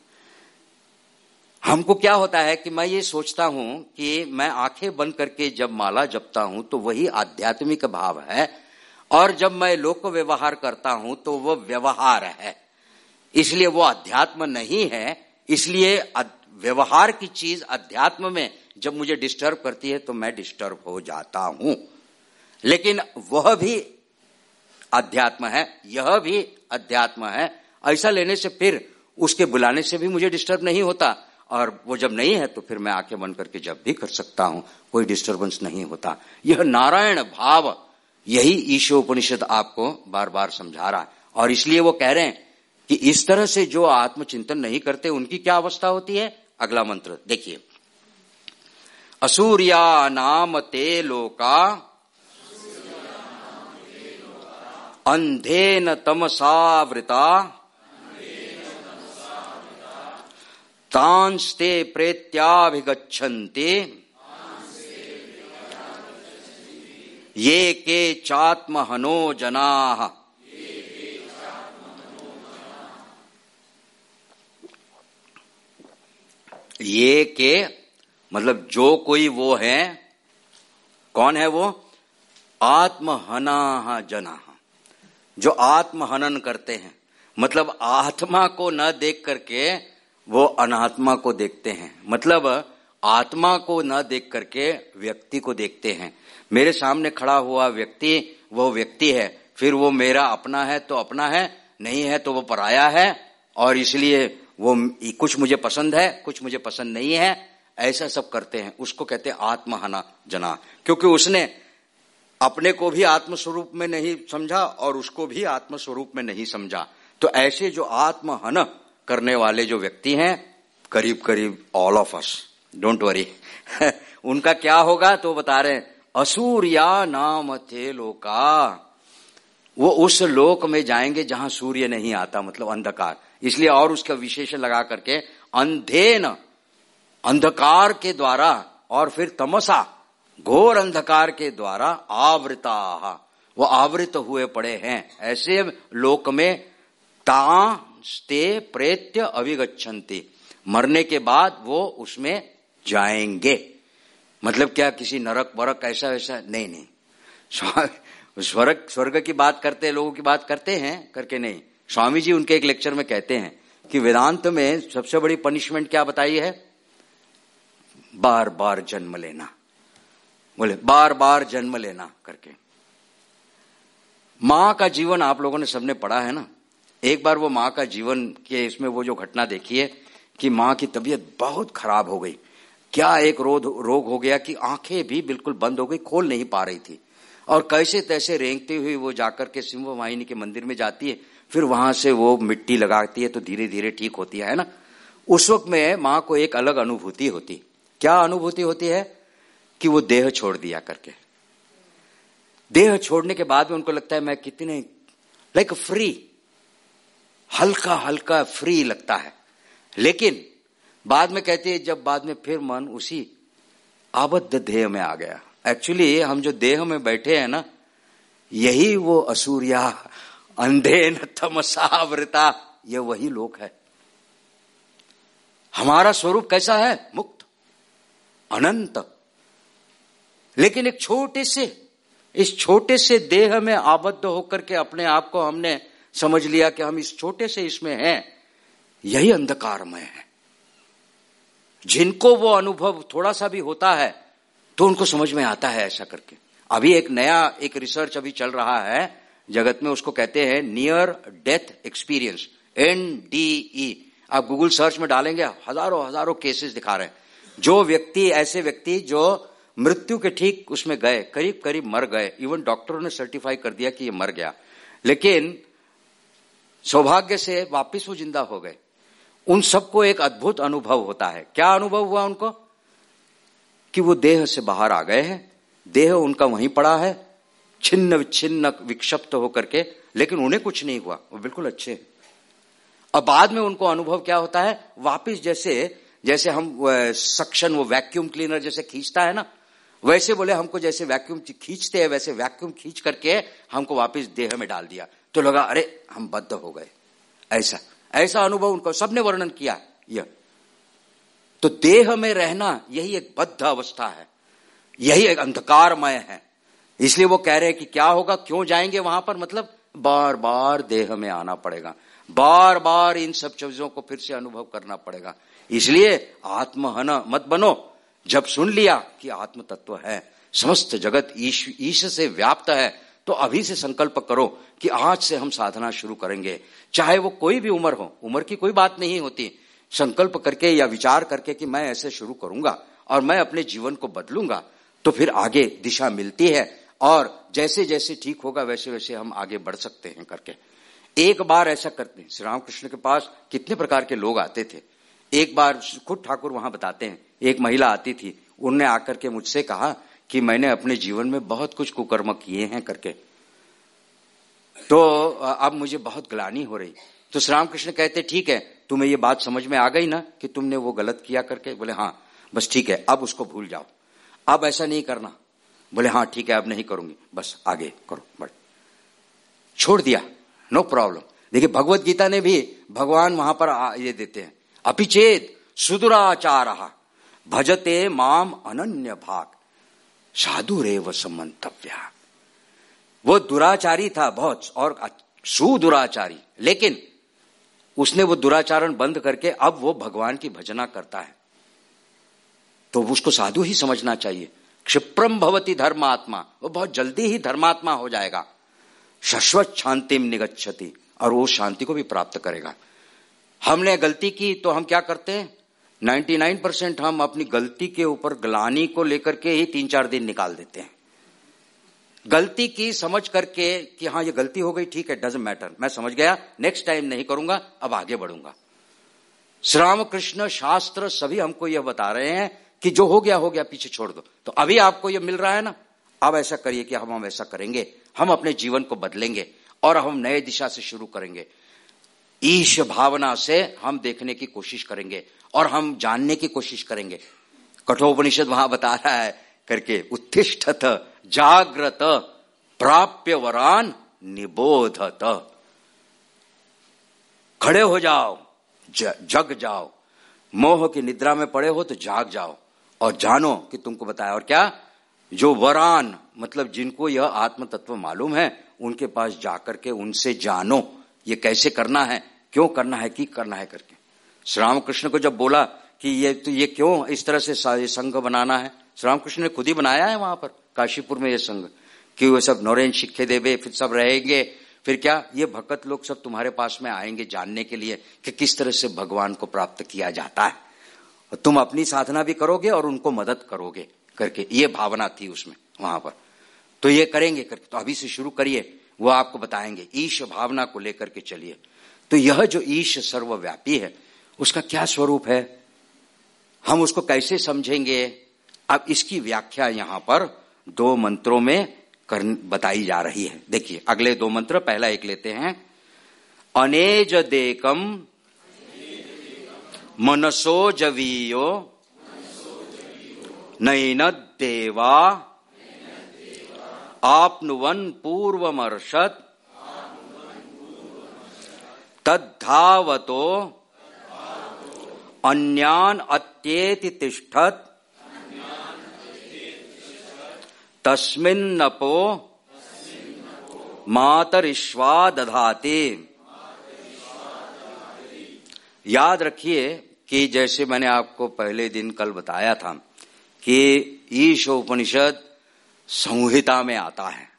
हमको क्या होता है कि मैं ये सोचता हूँ कि मैं आँखें बंद करके जब माला जपता हूँ तो वही आध्यात्मिक भाव है, और जब मैं लोक व्यवहार करता हूँ तो वह व्यवहार है। इसलिए वो अध्यात्म नहीं है, इसलिए व्यवहार की चीज़ अध्यात्म में जब मुझे डिस्टर्ब करती है तो मैं डिस्टर्ब हो जाता हूँ। लेकिन वह भी अध्यात्म है, यह भी अध्यात्म है, ऐसा लेने से फिर उसके बुलाने से भी मुझे डिस्टर्ब नहीं होता। और वो जब नहीं है तो फिर मैं आँखें बंद करके जब भी कर सकता हूँ, कोई डिस्टर्बेंस नहीं होता। यह नारायण भाव, यही ईशो उपनिषद आपको बार बार समझा रहा है। और इसलिए वो कह रहे हैं कि इस तरह से जो आत्मचिंतन नहीं करते, उनकी क्या अवस्था होती है? अगला मंत्र, देखिए। असूर्या नाम ते लोका, अंधेन तमसावृता तांस्ते प्रेत्याभिगछन्ते ये के चात्महनो जना। ये के मतलब जो कोई वो है, कौन है वो? आत्महना जना। जो आत्महनन करते हैं। मतलब आत्मा को न देख करके वो अनात्मा को देखते हैं। मतलब आत्मा को न देख करके व्यक्ति को देखते हैं। मेरे सामने खड़ा हुआ व्यक्ति, वो व्यक्ति है। फिर वो मेरा अपना है तो अपना है, नहीं है तो वो पराया है। और इसलिए वो कुछ मुझे पसंद है, कुछ मुझे पसंद नहीं है। ऐसा सब करते हैं। उसको कहते हैं आत्महना जना। क्योंकि उसने अपने को भी आत्मस्वरूप में नहीं समझा और उसको भी आत्मस्वरूप में नहीं समझा। तो ऐसे जो आत्महन करने वाले जो व्यक्ति हैं, करीब करीब all of us don't worry उनका क्या होगा तो बता रहे असूर्या नाम थे लोका। वो उस लोक में जाएँगे जहाँ सूर्य नहीं आता मतलब अंधकार। इसलिए और उसका विशेषण लगा करके, अंधेन, अंधकार के द्वारा, और फिर तमसा, घोर अंधकार के द्वारा आवृता। वो आवृत हुए पड़े हैं। ऐसे लोक में तास्ते प्रेत्य अभिगछन्ति मरने के बाद वो उसमें जाएँगे। मतलब क्या किसी नरक वरक ऐसा वैसा? नहीं नहीं। स्वर्ग स्वर्ग की बात करते, लोगों की बात करते हैं, करके नहीं। स्वामी जी उनके एक लेक्चर में कहते हैं कि वेदांत में सबसे बड़ी पनिशमेंट क्या बताई है? बार बार जन्म लेना। बोले बार बार जन्म लेना करके। माँ का जीवन आप लोगों ने सबने पढ़ा है ना? एक बार वो माँ का जीवन के इसमें वो जो घटना देखी है कि माँ की तबीयत बहुत खराब हो गई। क्या एक रोग रोग हो गया कि आँखें भी बिल्कुल बंद हो गई, खोल नहीं पा रही थी। और कैसे तैसे रेंगती हुई वो जाकर के सिंह वाहिनी के मंदिर में जाती है, फिर वहाँ से वो मिट्टी लगाती है तो धीरे धीरे ठीक होती है ना? उस वक्त में माँ को एक अलग अनुभूति होती। क्या अनुभूति होती है? कि वो देह छोड़ दिया करके। देह छोड़ने के बाद में उनको लगता है मैं कितने लाइक फ्री हल्का हल्का फ्री लगता है। लेकिन, बाद में कहते हैं, जब बाद में फिर मन उसी आबद्ध देह में आ गया। एक्चुअली हम जो देह में बैठे हैं ना, यही वो असूर्या अंधे न ये वही लोक है। हमारा स्वरूप कैसा है? मुक्त, अनंत। लेकिन एक छोटे से, इस छोटे से देह में आबद्ध होकर के अपने आप को हमने समझ लिया कि हम इस छोटे से इसमें हैं, यही अंधकारमय है। जिनको वो अनुभव थोड़ा सा भी होता है तो उनको समझ में आता है ऐसा करके। अभी एक नया, एक रिसर्च अभी चल रहा है, जगत में उसको कहते हैं near death experience N NDE आप गूगल सर्च में डालेंगे, हज़ारों हज़ारों केसेस दिखा रहे हैं। जो व्यक्ति, ऐसे व्यक्ति जो मृत्यु के ठीक उसमें गए, करीब करीब मर गए। इवन डॉक्टरों ने सर्टिफाई कर दिया कि ये मर गया। लेकिन सौभाग्य से वापिस वो ज़िंदा हो गए। उन सबको एक अद्भुत अनुभव होता है। क्या अनुभव हुआ उनको? कि वो देह से बाहर आ गए हैं। देह उनका वहीं पड़ा है। छिन्न विच्छिन्न विक्षिप्त होकर के, लेकिन उन्हें कुछ नहीं हुआ। वो बिल्कुल अच्छे हैं। और बाद में उनको अनुभव क्या होता है? वापिस जैसे जैसे हम सक्शन वो वैक्यूम क्लीनर जैसे खींचता है ना, वैसे बोले हमको जैसे वैक्यूम खींचते हैं, वैसे वैक्यूम खींच करके हमको वापस देह में डाल दिया। तो लगा अरे हम बद्ध हो गए। ऐसा ऐसा अनुभव उनको सबने वर्णन किया यह। तो देह में रहना यही एक बद्ध अवस्था है। यही एक अंधकारमय है। इसलिए वो कह रहे हैं कि क्या होगा क्यों जाएँगे वहाँ पर? मतलब बार बार देह में आना पड़ेगा। बार बार इन सब चीज़ों को फिर से अनुभव करना पड़ेगा। इसलिए आत्महन मत बनो। जब सुन लिया कि आत्म तत्व है समस्त जगत ईश, ईश से व्याप्त है तो अभी से संकल्प करो कि आज से हम साधना शुरू करेंगे। चाहे वो कोई भी उम्र हो, उम्र की कोई बात नहीं होती। संकल्प करके या विचार करके कि मैं ऐसे शुरू करूँगा और मैं अपने जीवन को बदलूँगा तो फिर आगे दिशा मिलती है और जैसे जैसे ठीक होगा वैसे वैसे हम आगे बढ़ सकते हैं करके। एक बार ऐसा करते हैं। श्री रामकृष्ण के पास कितने प्रकार के लोग आते थे। एक बार खुद ठाकुर वहाँ बताते हैं। एक महिला आती थी। उनने आकर के मुझसे कहा कि मैंने अपने जीवन में बहुत कुछ कुकर्म किए हैं करके। तो अब मुझे बहुत ग्लानी हो रही। तो श्री रामकृष्ण कहते, ठीक है, तुम्हें ये बात समझ में आ गई ना कि तुमने वो गलत किया करके? बोले हाँ बस ठीक है, अब उसको भूल जाओ। अब ऐसा नहीं करना। बोले हाँ ठीक है, अब नहीं करूँगी। बस आगे करो, बढ़। छोड़ दिया, नो प्रॉब्लम। देखिए, भगवत गीता ने भी भगवान वहाँ पर ये देते हैं। अपिचेत सुदुराचार, भजते माम अनन्य भाग साधु रेव समंतव्या वो दुराचारी था बहुत, और सुदुराचारी। लेकिन उसने वो दुराचारण बंद करके अब वो भगवान की भजना करता है। तो उसको साधु ही समझना चाहिए। क्षिप्रम भवती धर्मात्मा। वो बहुत जल्दी ही धर्मात्मा हो जाएगा। शश्वत शांति में निगच्छति, और वो शांति को भी प्राप्त करेगा। हमने गलती की तो हम क्या करते हैं? 99 परसेंट हम अपनी गलती के ऊपर ग्लानी को लेकर के ही तीन चार दिन निकाल देते हैं। गलती की समझ करके कि हाँ ये गलती हो गई, ठीक है डजेंट मैटर मैं समझ गया नेक्स्ट टाइम नहीं करूँगा, अब आगे बढ़ूँगा। श्री राम कृष्ण शास्त्र सभी हमको यह बता रहे हैं कि जो हो गया हो गया, पीछे छोड़ दो। तो अभी आपको यह मिल रहा है ना? अब ऐसा करिए कि हम हम ऐसा करेंगे। हम अपने जीवन को बदलेंगे और हम नए दिशा से शुरू करेंगे। ईश भावना से हम देखने की कोशिश करेंगे और हम जानने की कोशिश करेंगे। कठोपनिषद वहाँ बता रहा है करके उत्तिष्ठत जागृत प्राप्य वरान निबोधत। खड़े हो जाओ ज, जग जाओ। मोह की निद्रा में पड़े हो तो जाग जाओ। और जानो कि तुमको बताया। और क्या? जो वरान मतलब जिनको यह आत्म तत्व मालूम है उनके पास जाकर के उनसे जानो। ये कैसे करना है, क्यों करना है, कि करना है करके। श्री रामकृष्ण को जब बोला कि ये तो ये क्यों इस तरह से संघ बनाना है? श्री रामकृष्ण ने खुद ही बनाया है वहाँ पर, काशीपुर में ये संघ, कि वो सब नौरेन शिक्षे देवे, फिर सब रहेंगे। फिर क्या? ये भक्त लोग सब तुम्हारे पास में आएँगे जानने के लिए कि किस तरह से भगवान को प्राप्त किया जाता है। और तुम अपनी साधना भी करोगे और उनको मदद करोगे करके। ये भावना थी उसमें, वहाँ पर। तो ये करेंगे करके। तो अभी से शुरू करिए। वो आपको बताएँगे, ईश भावना को लेकर के चलिए। तो यह जो ईश सर्वव्यापी है, उसका क्या स्वरूप है? हम उसको कैसे समझेंगे? अब इसकी व्याख्या यहाँ पर दो मंत्रों में कर बताई जा रही है। देखिए, अगले दो मंत्र पहला एक लेते हैं। अनेज देकम, मनसो जवीयो नैन देवा आपनुवन पूर्वमर्षत। तद्धावतो अन्यान अत्येति तिष्ठत। तस्मिन्नपो मातरिश्वा दधाते। याद रखिए कि जैसे मैंने आपको पहले दिन कल बताया था कि ईश उपनिषद संहिता में आता है।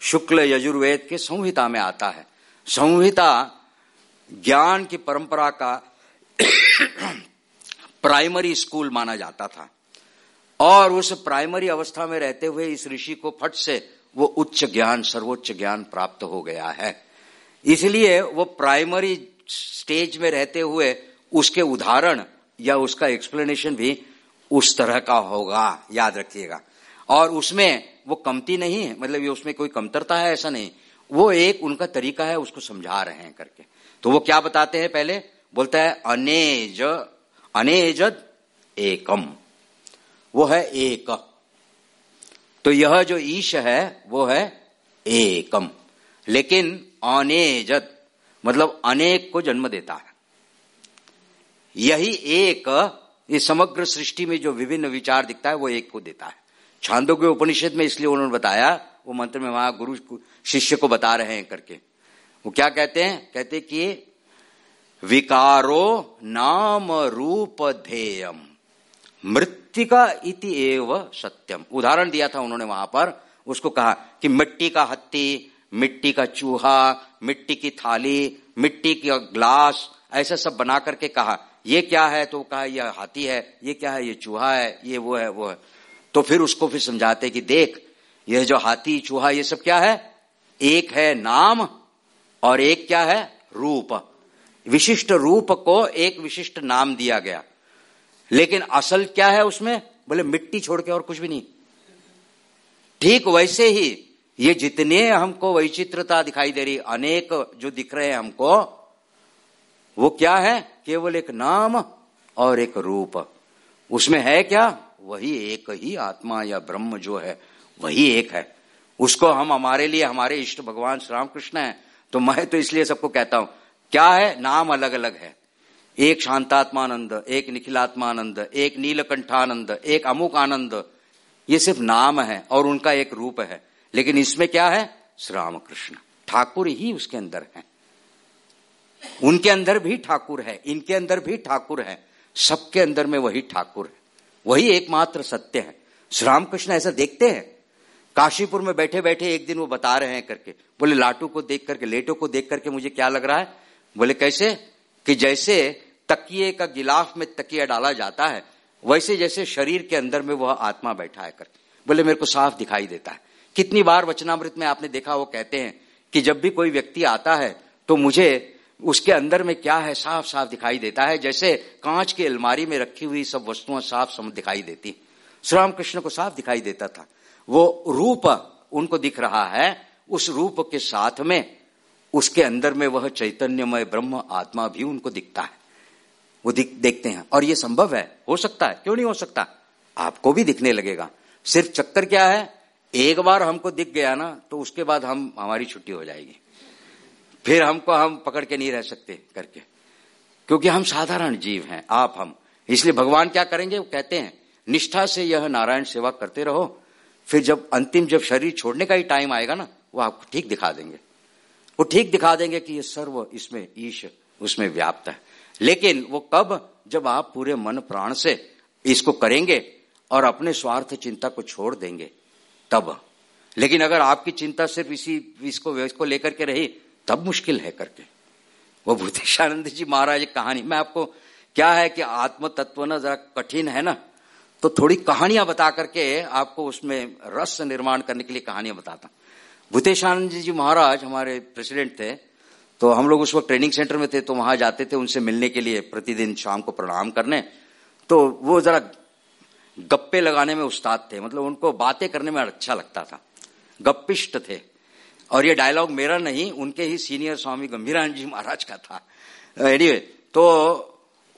शुक्ल यजुर्वेद के संहिता में आता है। संहिता ज्ञान की परंपरा का प्राइमरी स्कूल माना जाता था। और उस प्राइमरी अवस्था में रहते हुए इस ऋषि को फट से वो उच्च ज्ञान, सर्वोच्च ज्ञान प्राप्त हो गया है। इसलिए वो प्राइमरी स्टेज में रहते हुए उसके उदाहरण या उसका एक्सप्लेनेशन भी उस तरह का होगा। याद रखिएगा। और उसमें वो कमती नहीं है मतलब ये उसमें कोई कमतरता है, ऐसा नहीं। वो एक उनका तरीका है, उसको समझा रहे हैं करके। तो वो क्या बताते हैं पहले? बोलता है, अनेज, अनेजद एकम। वो है एक। तो यह जो ईश है, वो है एकम। लेकिन अनेजत मतलब अनेक को जन्म देता है। यही एक, इस समग्र सृष्टि में जो विभिन्न विचार दिखता है, वो एक को देता है। छांदों के उपनिषद में इसलिए उन्होंने बताया, वो मंत्र में वहाँ गुरु शिष्य को बता रहे हैं करके। वो क्या कहते हैं? कहते कि विकारो नाम रूप ध्येयम मृतिका इति एव सत्यम। उदाहरण दिया था उन्होंने वहाँ पर। उसको कहा कि मिट्टी का हत्ती, मिट्टी का चूहा, मिट्टी की थाली, मिट्टी का ग्लास, ऐसा सब बना करके कहा, ये क्या है? तो कहा, यह हाथी है, ये क्या है? ये चूहा है, ये वो है वो है। तो फिर उसको फिर समझाते कि देख, यह जो हाथी, चूहा, ये सब क्या है? एक है नाम और एक क्या है? रूप। विशिष्ट रूप को एक विशिष्ट नाम दिया गया। लेकिन असल क्या है उसमें? बोले, मिट्टी छोड़ के और कुछ भी नहीं। ठीक वैसे ही ये जितने हमको वैचित्रता दिखाई दे रही, अनेक जो दिख रहे हैं हमको, वो क्या है? केवल एक नाम और एक रूप। उसमें है क्या? वही एक ही आत्मा या ब्रह्म जो है, वही एक है। उसको हम हमारे लिए, हमारे इष्ट भगवान श्री राम कृष्ण है तो मैं तो इसलिए सबको कहता हूँ, क्या है? नाम अलग अलग है। एक शांतात्मानंद, एक निखिलात्मानंद, एक नीलकंठानंद, एक अमुक आनंद ये सिर्फ़ नाम है और उनका एक रूप है। लेकिन इसमें क्या है? श्री राम कृष्ण ठाकुर ही उसके अंदर है। उनके अंदर भी ठाकुर है, इनके अंदर भी ठाकुर है, सबके अंदर में वही ठाकुर है। वही एकमात्र सत्य है। श्री रामकृष्ण ऐसा देखते हैं। काशीपुर में बैठे बैठे एक दिन वो बता रहे हैं करके, बोले, लाटू को देख करके, लेटो को देख करके मुझे क्या लग रहा है? बोले, कैसे? कि जैसे तकिए का गिलाफ में तकिया डाला जाता है, वैसे जैसे शरीर के अंदर में वह आत्मा बैठा है करके। बोले, मेरे को साफ़ दिखाई देता है। कितनी बार वचनामृत में आपने देखा, वो कहते हैं कि जब भी कोई व्यक्ति आता है तो मुझे उसके अंदर में क्या है साफ़ साफ़ दिखाई देता है, जैसे कांच की अलमारी में रखी हुई सब वस्तुएँ साफ़ समझ दिखाई देती। श्री राम कृष्ण को साफ़ दिखाई देता था। वो रूप उनको दिख रहा है, उस रूप के साथ में उसके अंदर में वह चैतन्यमय ब्रह्म आत्मा भी उनको दिखता है। वो दिख, देखते हैं। और ये संभव है? हो सकता है। क्यों नहीं हो सकता? आपको भी दिखने लगेगा। सिर्फ़ चक्कर क्या है? एक बार हमको दिख गया ना तो उसके बाद हम, हमारी छुट्टी हो जाएगी। फिर हमको हम पकड़ के नहीं रह सकते करके। क्योंकि हम साधारण जीव हैं, आप हम। इसलिए भगवान क्या करेंगे? वो कहते हैं, निष्ठा से यह नारायण सेवा करते रहो। फिर जब अंतिम जब शरीर छोड़ने का ही टाइम आएगा ना, वो आपको ठीक दिखा देंगे। वो ठीक दिखा देंगे कि ये सर्व इसमें ईश, उसमें व्याप्त है। लेकिन वो कब? जब आप पूरे मन प्राण से इसको करेंगे और अपने स्वार्थ चिंता को छोड़ देंगे, तब। लेकिन अगर आपकी चिंता सिर्फ़ इसी, इसको इसको लेकर के रही तब मुश्किल है करके। वो भूतेशानंद जी महाराज कहानी। मैं आपको क्या है कि आत्म तत्व ना जरा कठिन है ना तो थोड़ी कहानियाँ बता करके आपको उसमें रस निर्माण करने के लिए कहानियाँ बताता भूतेशानंद जी महाराज हमारे प्रेसिडेंट थे तो हम लोग उस वक्त ट्रेनिंग सेंटर में थे तो वहाँ जाते थे उनसे मिलने के लिए प्रतिदिन शाम को प्रणाम करने। तो वो जरा गप्पे लगाने में उस्ताद थे मतलब उनको बातें करने में अच्छा लगता था। गप्पिष्ट थे। और ये डायलॉग मेरा नहीं, उनके ही सीनियर स्वामी गंभीरानंद जी महाराज का था। एनीवे तो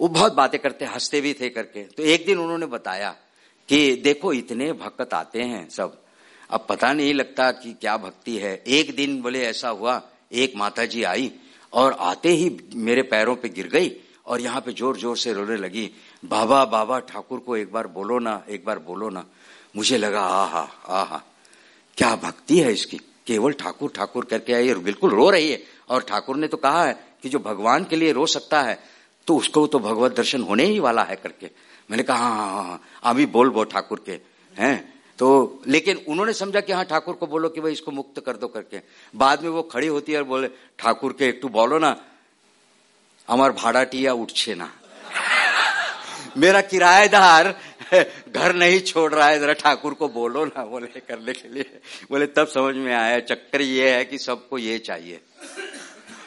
वो बहुत बातें करते, हँसते भी थे करके। तो एक दिन उन्होंने बताया कि देखो, इतने भक्त आते हैं सब। अब पता नहीं लगता कि क्या भक्ति है। एक दिन बोले, ऐसा हुआ, एक माता जी आई और आते ही मेरे पैरों पे गिर गई और यहाँ पे ज़ोर ज़ोर से रोने लगी। बाबा बाबा, ठाकुर को एक बार बोलो ना, एक बार बोलो ना। मुझे लगा, आहा आहा, क्या भक्ति है इसकी? केवल ठाकुर ठाकुर करके आई और बिल्कुल रो रही है। और ठाकुर ने तो कहा है कि जो भगवान के लिए रो सकता है तो उसको तो भगवत दर्शन होने ही वाला है करके। मैंने कहा हाँ हाँ हाँ, हाँ अभी बोल बो ठाकुर के, हैं? तो लेकिन उन्होंने समझा कि हाँ ठाकुर को बोलो कि भाई इसको मुक्त कर दो करके। बाद में वो खड़ी होती है और बोले, ठाकुर के, एक बोलो ना हमार भाड़ा टिया उठछे ना। मेरा किराएदार घर नहीं छोड़ रहा है, जरा ठाकुर को बोलो ना, बोले, करने के लिए। बोले, तब समझ में आया, चक्कर ये है कि सबको ये चाहिए।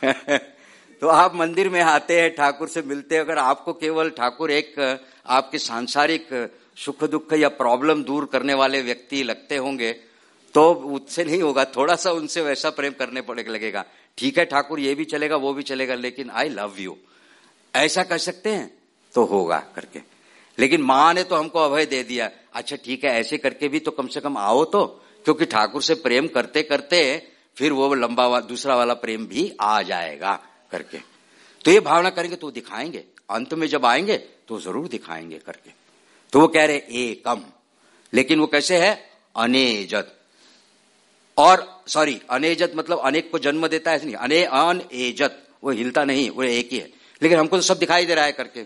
तो आप मंदिर में आते हैं, ठाकुर से मिलते हैं, अगर आपको केवल ठाकुर एक, आपके सांसारिक सुख दुख या प्रॉब्लम दूर करने वाले व्यक्ति लगते होंगे तो उससे नहीं होगा थोड़ा सा उनसे वैसा प्रेम करने पड़े, लगेगा। ठीक है ठाकुर, ये भी चलेगा, वो भी चलेगा, लेकिन आई लव यू ऐसा कर सकते हैं? तो होगा करके। लेकिन माँ ने तो हमको अभय दे दिया। अच्छा ठीक है ऐसे करके भी तो कम से कम आओ तो क्योंकि ठाकुर से प्रेम करते करते फिर वो लंबा वा, दूसरा वाला प्रेम भी आ जाएगा करके। तो ये भावना करेंगे तो दिखाएँगे। अंत में जब आएँगे तो ज़रूर दिखाएँगे करके। तो वो कह रहे एकम। लेकिन वो कैसे है? अनेजत। और सॉरी अनेजत मतलब अनेक को जन्म देता है नहीं अने अन एजत। वो हिलता नहीं वो एक ही है। लेकिन हमको तो सब दिखाई दे रहा है करके।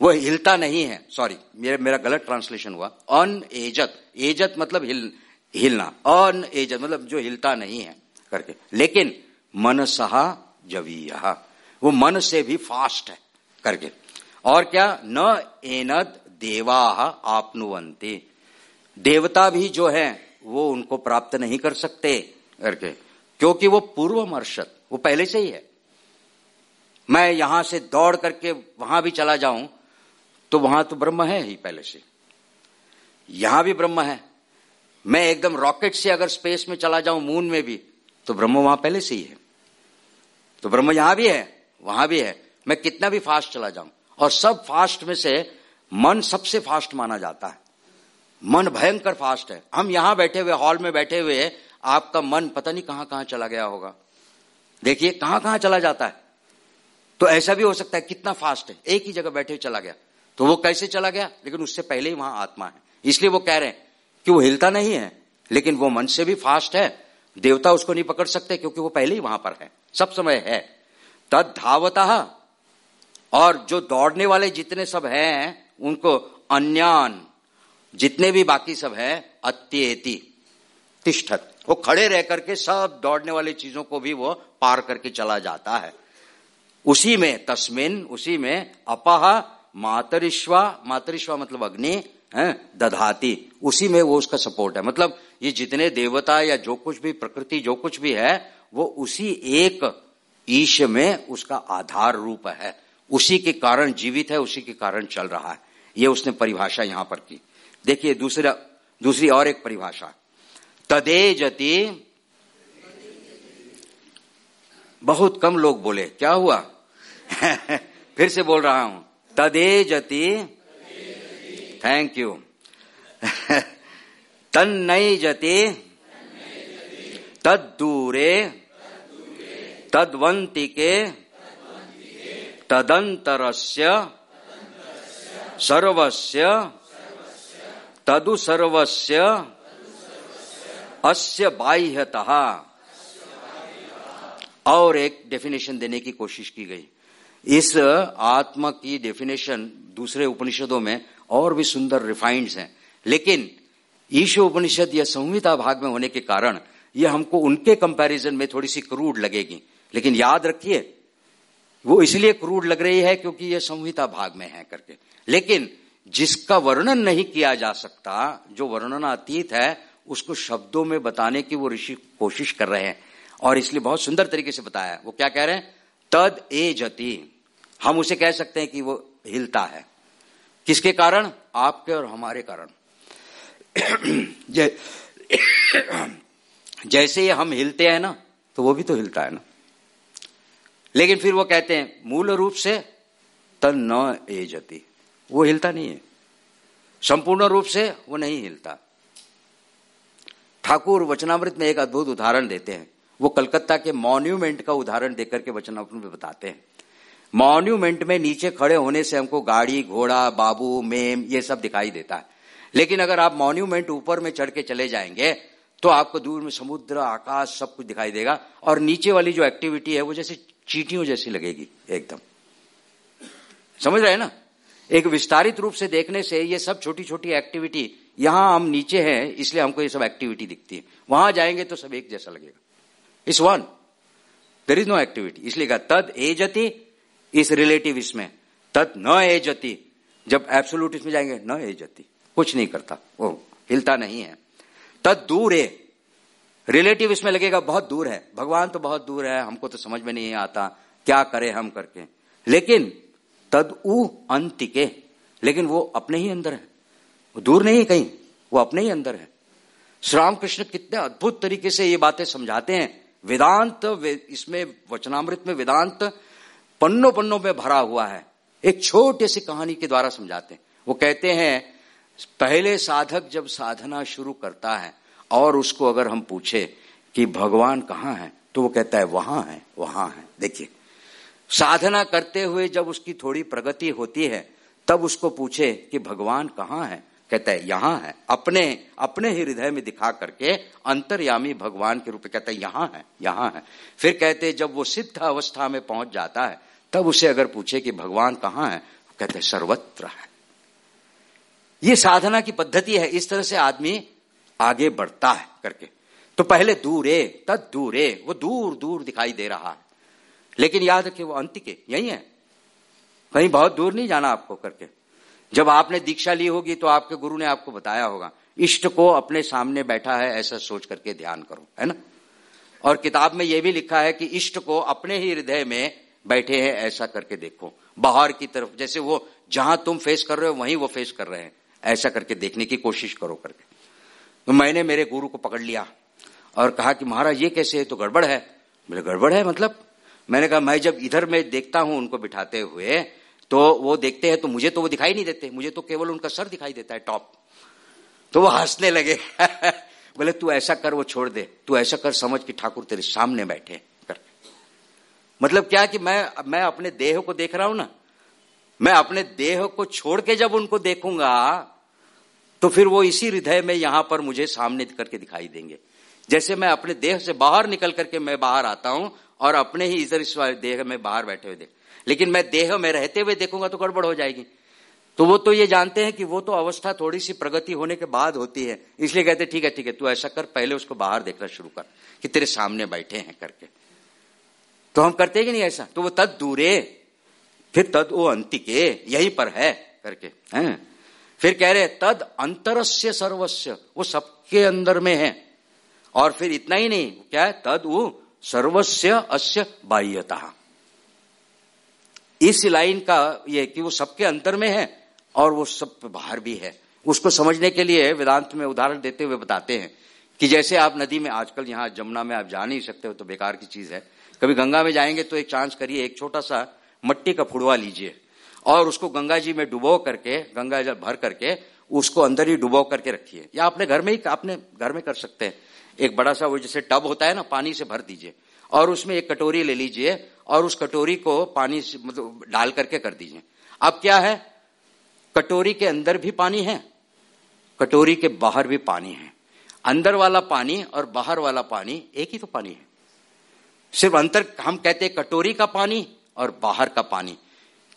वो हिलता नहीं है सॉरी मेरा मेरा गलत ट्रांसलेशन हुआ। अन एजत एजत मतलब हिल, हिलना। अन एजत मतलब जो हिलता नहीं है करके। लेकिन मन सहा जवीय, वो मन से भी फास्ट है करके। और क्या? न एनद देवा आपनुवंते देवता भी जो है, वो उनको प्राप्त नहीं कर सकते करके। क्योंकि वो पूर्व मर्षद वो पहले से ही है। मैं यहाँ से दौड़ करके वहाँ भी चला जाऊँ तो वहाँ तो ब्रह्म है ही पहले से। यहाँ भी ब्रह्म है। मैं एकदम रॉकेट से अगर स्पेस में चला जाऊँ, मून में भी तो ब्रह्म वहाँ पहले से ही है। तो ब्रह्म यहाँ भी है, वहाँ भी है। मैं कितना भी फास्ट चला जाऊँ, और सब फास्ट में से मन सबसे फास्ट माना जाता है। मन भयंकर फास्ट है। हम यहाँ बैठे हुए, हॉल में बैठे हुए, आपका मन पता नहीं कहाँ कहाँ चला गया होगा। देखिए, कहाँ कहाँ चला जाता है? तो ऐसा भी हो सकता है, कितना फास्ट है। एक ही जगह बैठे हुए चला गया। तो वो कैसे चला गया? लेकिन उससे पहले ही वहाँ आत्मा है। इसलिए वो कह रहे हैं कि वो हिलता नहीं है, लेकिन वो मन से भी फास्ट है। देवता उसको नहीं पकड़ सकते क्योंकि वो पहले ही वहाँ पर है। सब समय है। तद धावता और जो दौड़ने वाले जितने सब हैं, उनको अन्यान, जितने भी बाकी सब है, अत्येति, तिष्ठत। वो खड़े रह करके सब दौड़ने वाली चीज़ों को भी वो पार करके चला जाता है। उसी में, तस्मिन, उसी में अपह मातरिश्वा मातरिश्वा मतलब अग्नि, है, दधाती, उसी में वो उसका सपोर्ट है। मतलब ये जितने देवता या जो कुछ भी प्रकृति, जो कुछ भी है, वो उसी एक ईश में उसका आधार रूप है। उसी के कारण जीवित है, उसी के कारण चल रहा है। ये उसने परिभाषा यहाँ पर की। देखिए, दूसरा, दूसरी और एक परिभाषा। तदेजति, बहुत कम लोग बोले। क्या हुआ? फिर से बोल रहा हूँ। तदेजति। थैंक यू तन्नई जति तदूरे तद्वंतिके तदंतरस्य सर्वस्य। तदु सर्वस्य अस्य बाह्यतः। और एक डेफिनेशन देने की कोशिश की गई। इस आत्मा की डेफिनेशन दूसरे उपनिषदों में और भी सुंदर रिफाइंड हैं। लेकिन ईशो उपनिषद या संहिता भाग में होने के कारण यह हमको उनके कंपैरिजन में थोड़ी सी क्रूड लगेगी। लेकिन याद रखिए, वो इसलिए क्रूड लग रही है क्योंकि यह संहिता भाग में है करके। लेकिन जिसका वर्णन नहीं किया जा सकता, जो वर्णनातीत है, उसको शब्दों में बताने की वो ऋषि कोशिश कर रहे हैं। और इसलिए बहुत सुंदर तरीके से बताया। वो क्या कह रहे हैं? तद ए जति। हम उसे कह सकते हैं कि वो हिलता है। किसके कारण? आपके और हमारे कारण। जैसे ये हम हिलते हैं ना तो वो भी तो हिलता है ना। लेकिन फिर वो कहते हैं, मूल रूप से तन न ए जती। वो हिलता नहीं है। संपूर्ण रूप से वो नहीं हिलता। ठाकुर वचनामृत में एक अद्भुत उदाहरण देते हैं। वो कलकत्ता के मॉन्यूमेंट का उदाहरण देकर के वचनामृत में बताते हैं। मॉन्यूमेंट में नीचे खड़े होने से हमको गाड़ी, घोड़ा, बाबू, मेम, ये सब दिखाई देता है। लेकिन अगर आप मॉन्यूमेंट ऊपर में चढ़ के चले जाएँगे तो आपको दूर में समुद्र, आकाश सब कुछ दिखाई देगा। और नीचे वाली जो एक्टिविटी है, वो जैसे चीटियों जैसी लगेगी, एकदम। समझ रहे हैं ना? एक विस्तारित रूप से देखने से ये सब छोटी छोटी एक्टिविटी यहाँ हम नीचे हैं, इसलिए हमको ये सब एक्टिविटी दिखती है। वहाँ जाएँगे तो सब एक जैसा लगेगा। इस one there is no activity इसलिए तद एजति इस रिलेटिव इसमें। तद न एजति। जब एब्सोल्यूट इसमें जाएँगे, न एजति। कुछ नहीं करता। वो हिलता नहीं है। तद दूर है रिलेटिव इसमें लगेगा, बहुत दूर है। भगवान तो बहुत दूर है। हमको तो समझ में नहीं आता। क्या करे हम करके। लेकिन तद उ अंतिके। लेकिन वो अपने ही अंदर है। वो दूर नहीं है कहीं। वो अपने ही अंदर है। श्री रामकृष्ण कितने अद्भुत तरीके से ये बातें समझाते हैं। वेदांत इसमें, वचनामृत में वेदांत पन्नों पन्नों में भरा हुआ है। एक छोटे सी कहानी के द्वारा समझाते हैं। वो कहते हैं, पहले साधक जब साधना शुरू करता है और उसको अगर हम पूछे कि भगवान कहाँ है तो वो कहता है, वहाँ है वहाँ है। देखिए, साधना करते हुए जब उसकी थोड़ी प्रगति होती है, तब उसको पूछे कि भगवान कहाँ है? कहता है, यहाँ है। अपने अपने ही हृदय में दिखा करके अंतर्यामी भगवान के रूप में कहता है, यहाँ है यहाँ है। फिर कहते जब वो सिद्ध अवस्था में पहुँच जाता है तब उसे अगर पूछे कि भगवान कहाँ है कहते हैं, सर्वत्र है। ये साधना की पद्धति है, इस तरह से आदमी आगे बढ़ता है करके। तो पहले दूरे, तद दूरे, वो दूर दूर दिखाई दे रहा है। लेकिन याद रखिए, वो अंतिके यही है। कहीं बहुत दूर नहीं जाना आपको करके। जब आपने दीक्षा ली होगी तो आपके गुरु ने आपको बताया होगा, इष्ट को अपने सामने बैठा है, ऐसा सोच करके ध्यान करो, है ना? और किताब में यह भी लिखा है कि इष्ट को अपने ही हृदय में बैठे हैं, ऐसा करके देखो। बाहर की तरफ़, जैसे वो जहाँ तुम फेस कर रहे हो, वहीं वो फेस कर रहे हैं। ऐसा करके देखने की कोशिश करो करके। तो मैंने मेरे गुरु को पकड़ लिया और कहा कि महाराज, ये कैसे है? तो गड़बड़ है। बोले, गड़बड़ है मतलब? मैंने कहा, मैं जब इधर में देखता हूँ उनको बिठाते हुए तो वो देखते हैं तो मुझे तो वो दिखाई नहीं देते। मुझे तो केवल उनका सर दिखाई देता है टॉप तो वो हंसने लगे। बोले, तू ऐसा कर, वो छोड़ दे। तू ऐसा कर, समझ कि ठाकुर तेरे सामने बैठे। मतलब क्या कि मैं मैं अपने देह को देख रहा हूँ ना? मैं अपने देह को छोड़ के जब उनको देखूँगा तो फिर वो इसी हृदय में यहाँ पर मुझे सामने करके दिखाई देंगे। जैसे मैं अपने देह से बाहर निकल करके मैं बाहर आता हूँ, और अपने ही इधर इस देह में बाहर बैठे हुए देख। लेकिन मैं देह में रहते हुए देखूँगा तो गड़बड़ हो जाएगी। तो वो तो ये जानते हैं कि वो तो अवस्था थोड़ी सी प्रगति होने के बाद होती है। इसलिए कहते, ठीक है ठीक है, तू ऐसा कर, पहले उसको बाहर देखना शुरू कर, कि तेरे सामने बैठे हैं करके। तो हम करते कि नहीं ऐसा? तो वो तद दूरे, फिर तद वो अंतिके, यही पर है करके, हैं? फिर कह रहे तद अंतरस्य सर्वस्व वो सबके अंदर में है। और फिर इतना ही नहीं, क्या है? तद वो सर्वस्व अस्य बाह्यता। इस लाइन का ये कि वो सबके अंतर में है और वो सब बाहर भी है। उसको समझने के लिए वेदांत में उदाहरण देते हुए बताते हैं कि जैसे आप नदी में आजकल यहाँ जमुना में आप जा नहीं सकते हो तो बेकार की चीज़ है। कभी गंगा में जाएँगे तो एक चांस करिए, एक छोटा सा मट्टी का फुड़वा लीजिए। और उसको गंगा जी में डुबो करके, गंगा जल भर करके, उसको अंदर ही डुबो करके रखिए। या अपने घर में ही, अपने घर में कर सकते हैं। एक बड़ा सा वो जैसे टब होता है ना, पानी से भर दीजिए। और उसमें एक कटोरी ले लीजिए और उस कटोरी को पानी से मतलब डाल करके कर दीजिए। अब क्या है? कटोरी के अंदर भी पानी है, कटोरी के बाहर भी पानी है। अंदर वाला पानी और बाहर वाला पानी एक ही तो पानी है। सिर्फ़ अंतर, हम कहते हैं कटोरी का पानी और बाहर का पानी।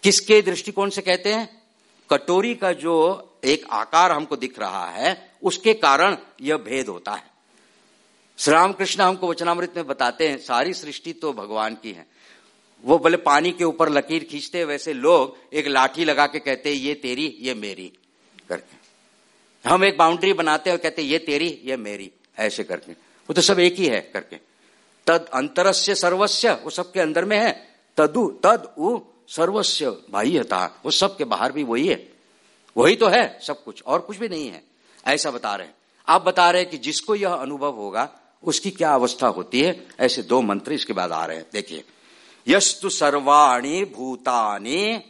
किसके दृष्टिकोण से कहते हैं? कटोरी का जो एक आकार हमको दिख रहा है, उसके कारण यह भेद होता है। श्री रामकृष्ण हमको वचनामृत में बताते हैं, सारी सृष्टि तो भगवान की है। वो बोले, पानी के ऊपर लकीर खींचते वैसे लोग एक लाठी लगा के कहते ये तेरी, ये मेरी, करके। हम एक बाउंड्री बनाते हैं और कहते ये तेरी, ये मेरी, ऐसे करके। वो तो सब एक ही है, करके। तद अंतरस्य सर्वस्य, वो सबके अंदर में है। तदु, तद, उ सर्वस्व बाह्यता, वो सबके बाहर भी वही है। वही तो है, सब कुछ, और कुछ भी नहीं है। ऐसा बता रहे हैं। आप बता रहे हैं कि जिसको यह अनुभव होगा, उसकी क्या अवस्था होती है? ऐसे दो मंत्र इसके बाद आ रहे हैं। देखिए, यस्तु सर्वाणी भूतानि,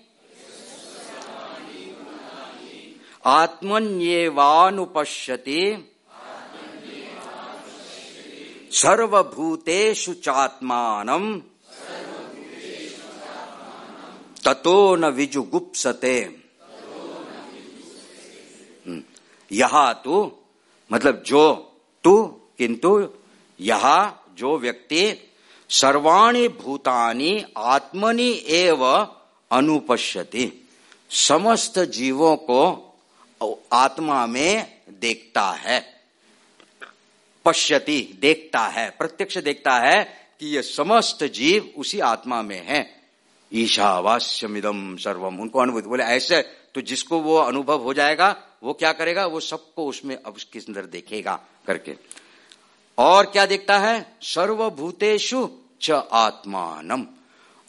आत्मन्येवानुपश्यति सर्वभूतेषु चात्मानम्। ततो न विजुगुप्सते। हम्म। यहा तो मतलब जो तू किंतु यह जो व्यक्ति सर्वाणी भूतानि, आत्मनि एव अनुपश्यति। समस्त जीवों को आत्मा में देखता है। पश्यति, देखता है, प्रत्यक्ष देखता है कि ये समस्त जीव उसी आत्मा में है। ईशावास्यमिदम सर्वम। उनको अनुभूति, बोले, ऐसे तो जिसको वो अनुभव हो जाएगा, वो क्या करेगा? वो सबको उसमें अब उसके अंदर देखेगा करके। और क्या देखता है? सर्वभूतेषु च आत्मानम।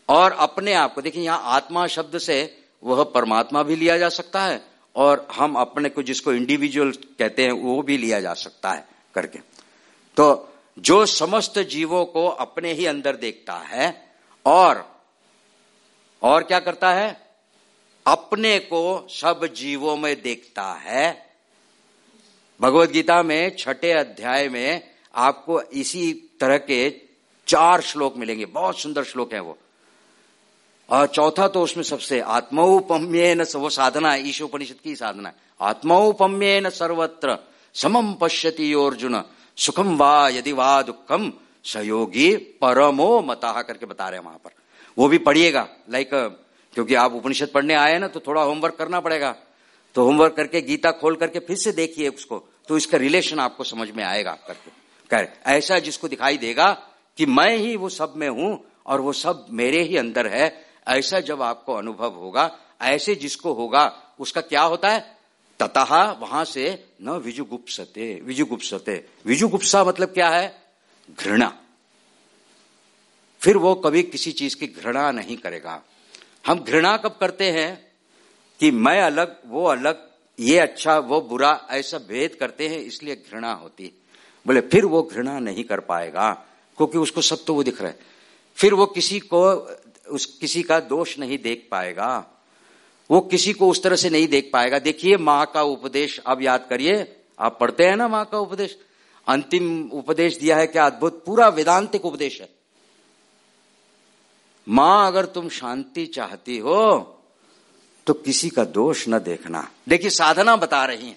और अपने आप को, देखिए, यहाँ आत्मा शब्द से वह परमात्मा भी लिया जा सकता है, और हम अपने को जिसको इंडिविजुअल कहते हैं, वो भी लिया जा सकता है करके। तो जो समस्त जीवों को अपने ही अंदर देखता है और और क्या करता है? अपने को सब जीवों में देखता है। भगवत गीता में छठे अध्याय में आपको इसी तरह के चार श्लोक मिलेंगे। बहुत सुंदर श्लोक है वो। और चौथा तो उसमें सबसे आत्मौपम्य न वो साधना है ईश उपनिषद की साधना। आत्मौपम्य न सर्वत्र समम पश्यति अर्जुन सुखम वा यदि वा दुखम, सहयोगी परमो मता करके बता रहे हैं वहाँ पर। वो भी पढ़िएगा लाइक क्योंकि आप उपनिषद पढ़ने आए ना तो थोड़ा होमवर्क करना पड़ेगा। तो होमवर्क करके, गीता खोल करके फिर से देखिए उसको तो इसका रिलेशन आपको समझ में आएगा करके। कर ऐसा जिसको दिखाई देगा कि मैं ही वो सब में हूँ और वो सब मेरे ही अंदर है, ऐसा जब आपको अनुभव होगा, ऐसे जिसको होगा, उसका क्या होता है? ततः वहाँ से न विजुगुप्सते विजुगुप्सते। विजुगुप्सा मतलब क्या है? घृणा। फिर वो कभी किसी चीज़ की घृणा नहीं करेगा। हम घृणा कब करते हैं? कि मैं अलग, वो अलग, ये अच्छा वो बुरा, ऐसा भेद करते हैं, इसलिए घृणा होती। बोले, फिर वो घृणा नहीं कर पाएगा, क्योंकि उसको सब तो वो दिख रहा है। फिर वो किसी को, उस, किसी का दोष नहीं देख पाएगा। वो किसी को उस तरह से नहीं देख पाएगा। देखिए, माँ का उपदेश, अब याद करिए, आप पढ़ते हैं ना माँ का उपदेश? अंतिम उपदेश दिया है क्या अद्भुत? पूरा वेदांतिक उपदेश है। माँ, अगर तुम शांति चाहती हो तो किसी का दोष न देखना। देखिए, साधना बता रही है।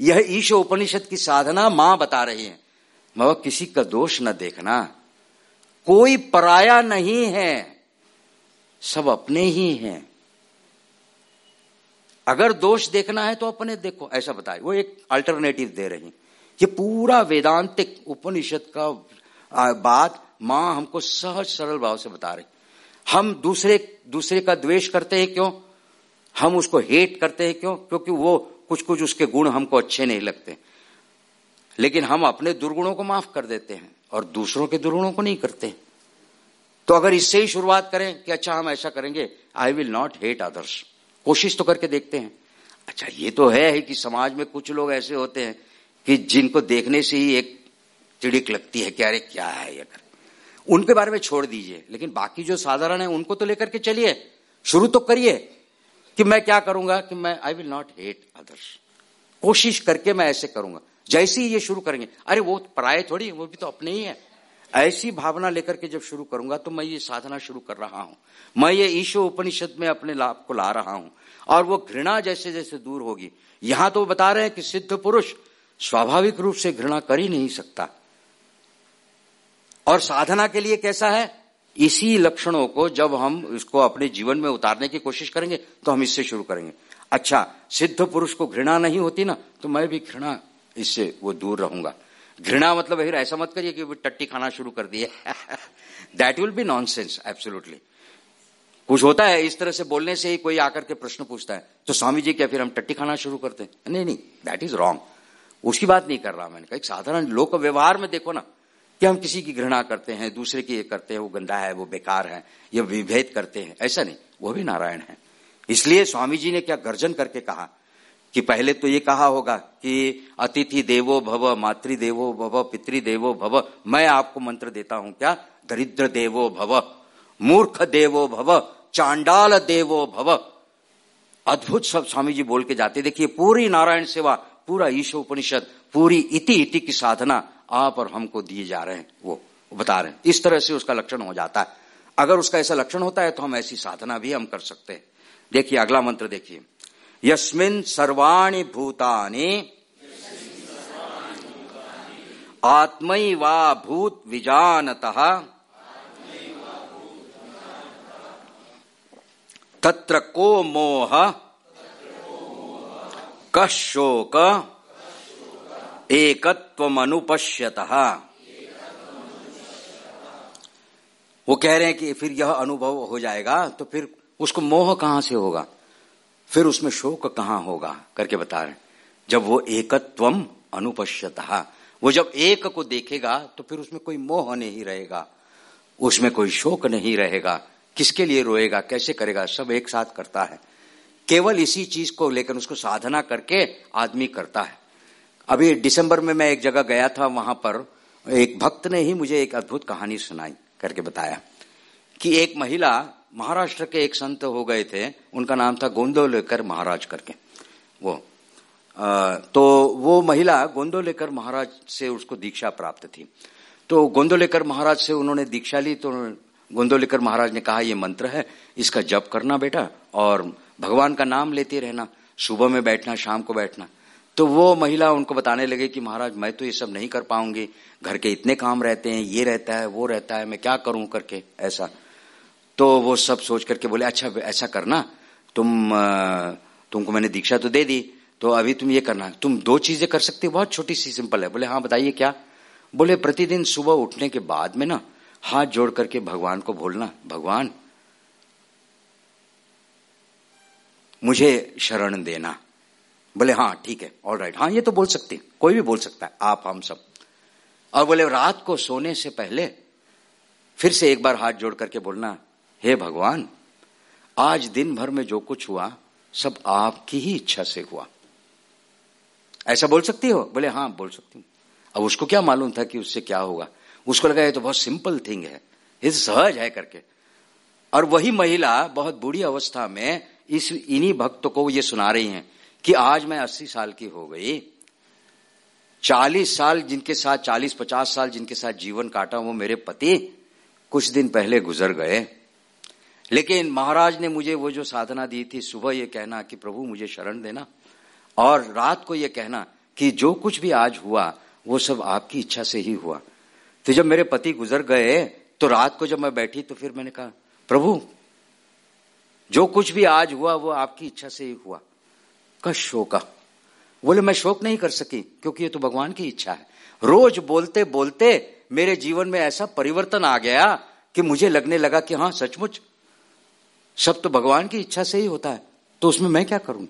यह ईश उपनिषद की साधना माँ बता रही है। मगर किसी का दोष न देखना। कोई पराया नहीं है। सब अपने ही हैं। अगर दोष देखना है तो अपने देखो, ऐसा बताए। वो एक अल्टरनेटिव दे रही ये पूरा वेदांतिक उपनिषद का बात माँ हमको सहज सरल भाव से बता रही हम दूसरे दूसरे का द्वेष करते हैं क्यों? हम उसको हेट करते हैं क्यों? क्योंकि वो कुछ कुछ उसके गुण हमको अच्छे नहीं लगते। लेकिन हम अपने दुर्गुणों को माफ़ कर देते हैं और दूसरों के दुर्गुणों को नहीं करते। तो अगर इससे ही शुरुआत करें कि अच्छा हम ऐसा करेंगे I will not hate others कोशिश तो करके देखते हैं। अच्छा ये तो है ही कि समाज में कुछ लोग ऐसे होते हैं कि जिनको देखने से ही एक चिड़िक लगती है कि अरे क्या है ये कर। उनके बारे में छोड़ दीजिए, लेकिन बाकी जो साधारण है, उनको तो लेकर के चलिए। शुरू तो करिए कि मैं क्या करूँगा कि मैं I will not hate others कोशिश करके मैं ऐसे करूँगा। जैसे ही ये शुरू करेंगे, अरे वो पराये थोड़ी, वो भी तो अपने ही है। ऐसी भावना लेकर के जब शुरू करूँगा तो मैं ये साधना शुरू कर रहा हूँ। मैं ये ईशो उपनिषद में अपने लाभ को ला रहा हूँ। और वो घृणा जैसे जैसे दूर होगी। यहाँ तो बता रहे हैं कि सिद्ध पुरुष स्वाभाविक रूप से घृणा कर ही नहीं सकता। और साधना के लिए कैसा है? इसी लक्षणों को जब हम इसको अपने जीवन में उतारने की कोशिश करेंगे तो हम इससे शुरू करेंगे। अच्छा सिद्ध पुरुष को घृणा नहीं होती ना तो मैं भी घृणा इससे वो दूर रहूँगा। घृणा मतलब फिर ऐसा मत करिए कि टट्टी खाना शुरू कर दिए that will be nonsense absolutely कुछ होता है, इस तरह से बोलने से ही कोई आकर के प्रश्न पूछता है तो स्वामी जी क्या फिर हम टट्टी खाना शुरू करते हैं? नहीं नहीं दैट इज़ रॉन्ग उसकी बात नहीं कर रहा मैंने कहा, एक साधारण लोक व्यवहार में देखो ना, कि हम किसी की घृणा करते हैं, दूसरे की ये करते हैं, वो गंदा है, वो बेकार है, ये विभेद करते हैं, ऐसा नहीं, वो भी नारायण है। इसलिए स्वामी जी ने क्या गर्जन करके कहा कि पहले तो ये कहा होगा कि अतिथि देवो भव, मातृ देवो भव, पितृ देवो भव, मैं आपको मंत्र देता हूँ क्या? दरिद्र देवो भव, मूर्ख देवो भव, चांडाल देवो भव। अद्भुत सब स्वामी जी बोल के जाते। देखिए, पूरी नारायण सेवा, पूरा ईशो उपनिषद पूरी इति इति की साधना आप और हमको दिए जा रहे हैं, वो बता रहे हैं। इस तरह से उसका लक्षण हो जाता है। अगर उसका ऐसा लक्षण होता है तो हम ऐसी साधना भी हम कर सकते हैं। देखिए, अगला मंत्र देखिए। यस्मिन सर्वाणी भूतानि। आत्मैवा भूत विजानत। तत्र को मोह? कशोक एकत्वमनुपश्यत। वो कह रहे हैं कि फिर यह अनुभव हो जाएगा तो फिर उसको मोह कहाँ से होगा? फिर उसमें शोक कहाँ होगा? करके बता रहे जब वो एकत्वम अनुपश्यत, वो जब एक को देखेगा तो फिर उसमें कोई मोह नहीं रहेगा। उसमें कोई शोक नहीं रहेगा। किसके लिए रोएगा? कैसे करेगा? सब एक साथ करता है। केवल इसी चीज़ को लेकर उसको साधना करके आदमी करता है। अभी दिसंबर में मैं एक जगह गया था, वहाँ पर एक भक्त ने ही मुझे एक अद्भुत कहानी सुनाई, करके बताया कि एक महिला महाराष्ट्र के एक संत हो गए थे उनका नाम था गोंदोलेकर महाराज करके। वो आ, तो वो महिला गोंदोलेकर महाराज से उसको दीक्षा प्राप्त थी। तो गोंदोलेकर महाराज से उन्होंने दीक्षा ली तो गोंदोलेकर महाराज ने कहा ये मंत्र है इसका जप करना बेटा और भगवान का नाम लेते रहना सुबह में बैठना शाम को बैठना। तो वो महिला उनको बताने लगे कि महाराज मैं तो ये सब नहीं कर पाऊँगी घर के इतने काम रहते हैं ये रहता है वो रहता है मैं क्या करूँ करके? ऐसा। तो वो सब सोच करके बोले अच्छा ऐसा करना। तुम तुमको मैंने दीक्षा तो दे दी तो अभी तुम ये करना। तुम दो चीज़ें कर सकते हो, बहुत छोटी सी सिंपल है। बोले हाँ बताइए क्या? बोले, प्रतिदिन सुबह उठने के बाद में ना, हाथ जोड़ करके भगवान को बोलना, भगवान, मुझे शरण देना। बोले हाँ ठीक है ऑल राइट हाँ ये तो बोल सकते कोई भी बोल सकता है, आप, हम सब। और बोले, रात को सोने से पहले फिर से एक बार हाथ जोड़ करके बोलना हे भगवान, आज दिन भर में जो कुछ हुआ, सब आपकी ही इच्छा से हुआ। ऐसा बोल सकती हो? बोले हाँ बोल सकती हूँ। अब उसको क्या मालूम था कि उससे क्या होगा? उसको लगा, ये तो बहुत सिंपल थिंग है। ये तो सहज है करके। और वही महिला, बहुत बुरी अवस्था में, इस, इन्हीं भक्तों को ये सुना रही हैं कि आज मैं अस्सी साल की हो गई। चालीस साल जिनके साथ, चालीस पचास साल जिनके साथ जीवन काटा वो मेरे पति कुछ दिन पहले गुजर गए। लेकिन महाराज ने मुझे वो जो साधना दी थी, सुबह ये कहना कि प्रभु मुझे शरण देना और रात को ये कहना कि जो कुछ भी आज हुआ, वो सब आपकी इच्छा से ही हुआ। तो जब मेरे पति गुजर गए तो रात को जब मैं बैठी तो फिर मैंने कहा, प्रभु, जो कुछ भी आज हुआ, वो आपकी इच्छा से ही हुआ। का शोका बोले, मैं शोक नहीं कर सकी, क्योंकि ये तो भगवान की इच्छा है। रोज बोलते बोलते मेरे जीवन में ऐसा परिवर्तन आ गया कि मुझे लगने लगा कि हाँ सचमुच सब तो भगवान की इच्छा से ही होता है। तो उसमें मैं क्या करूँ?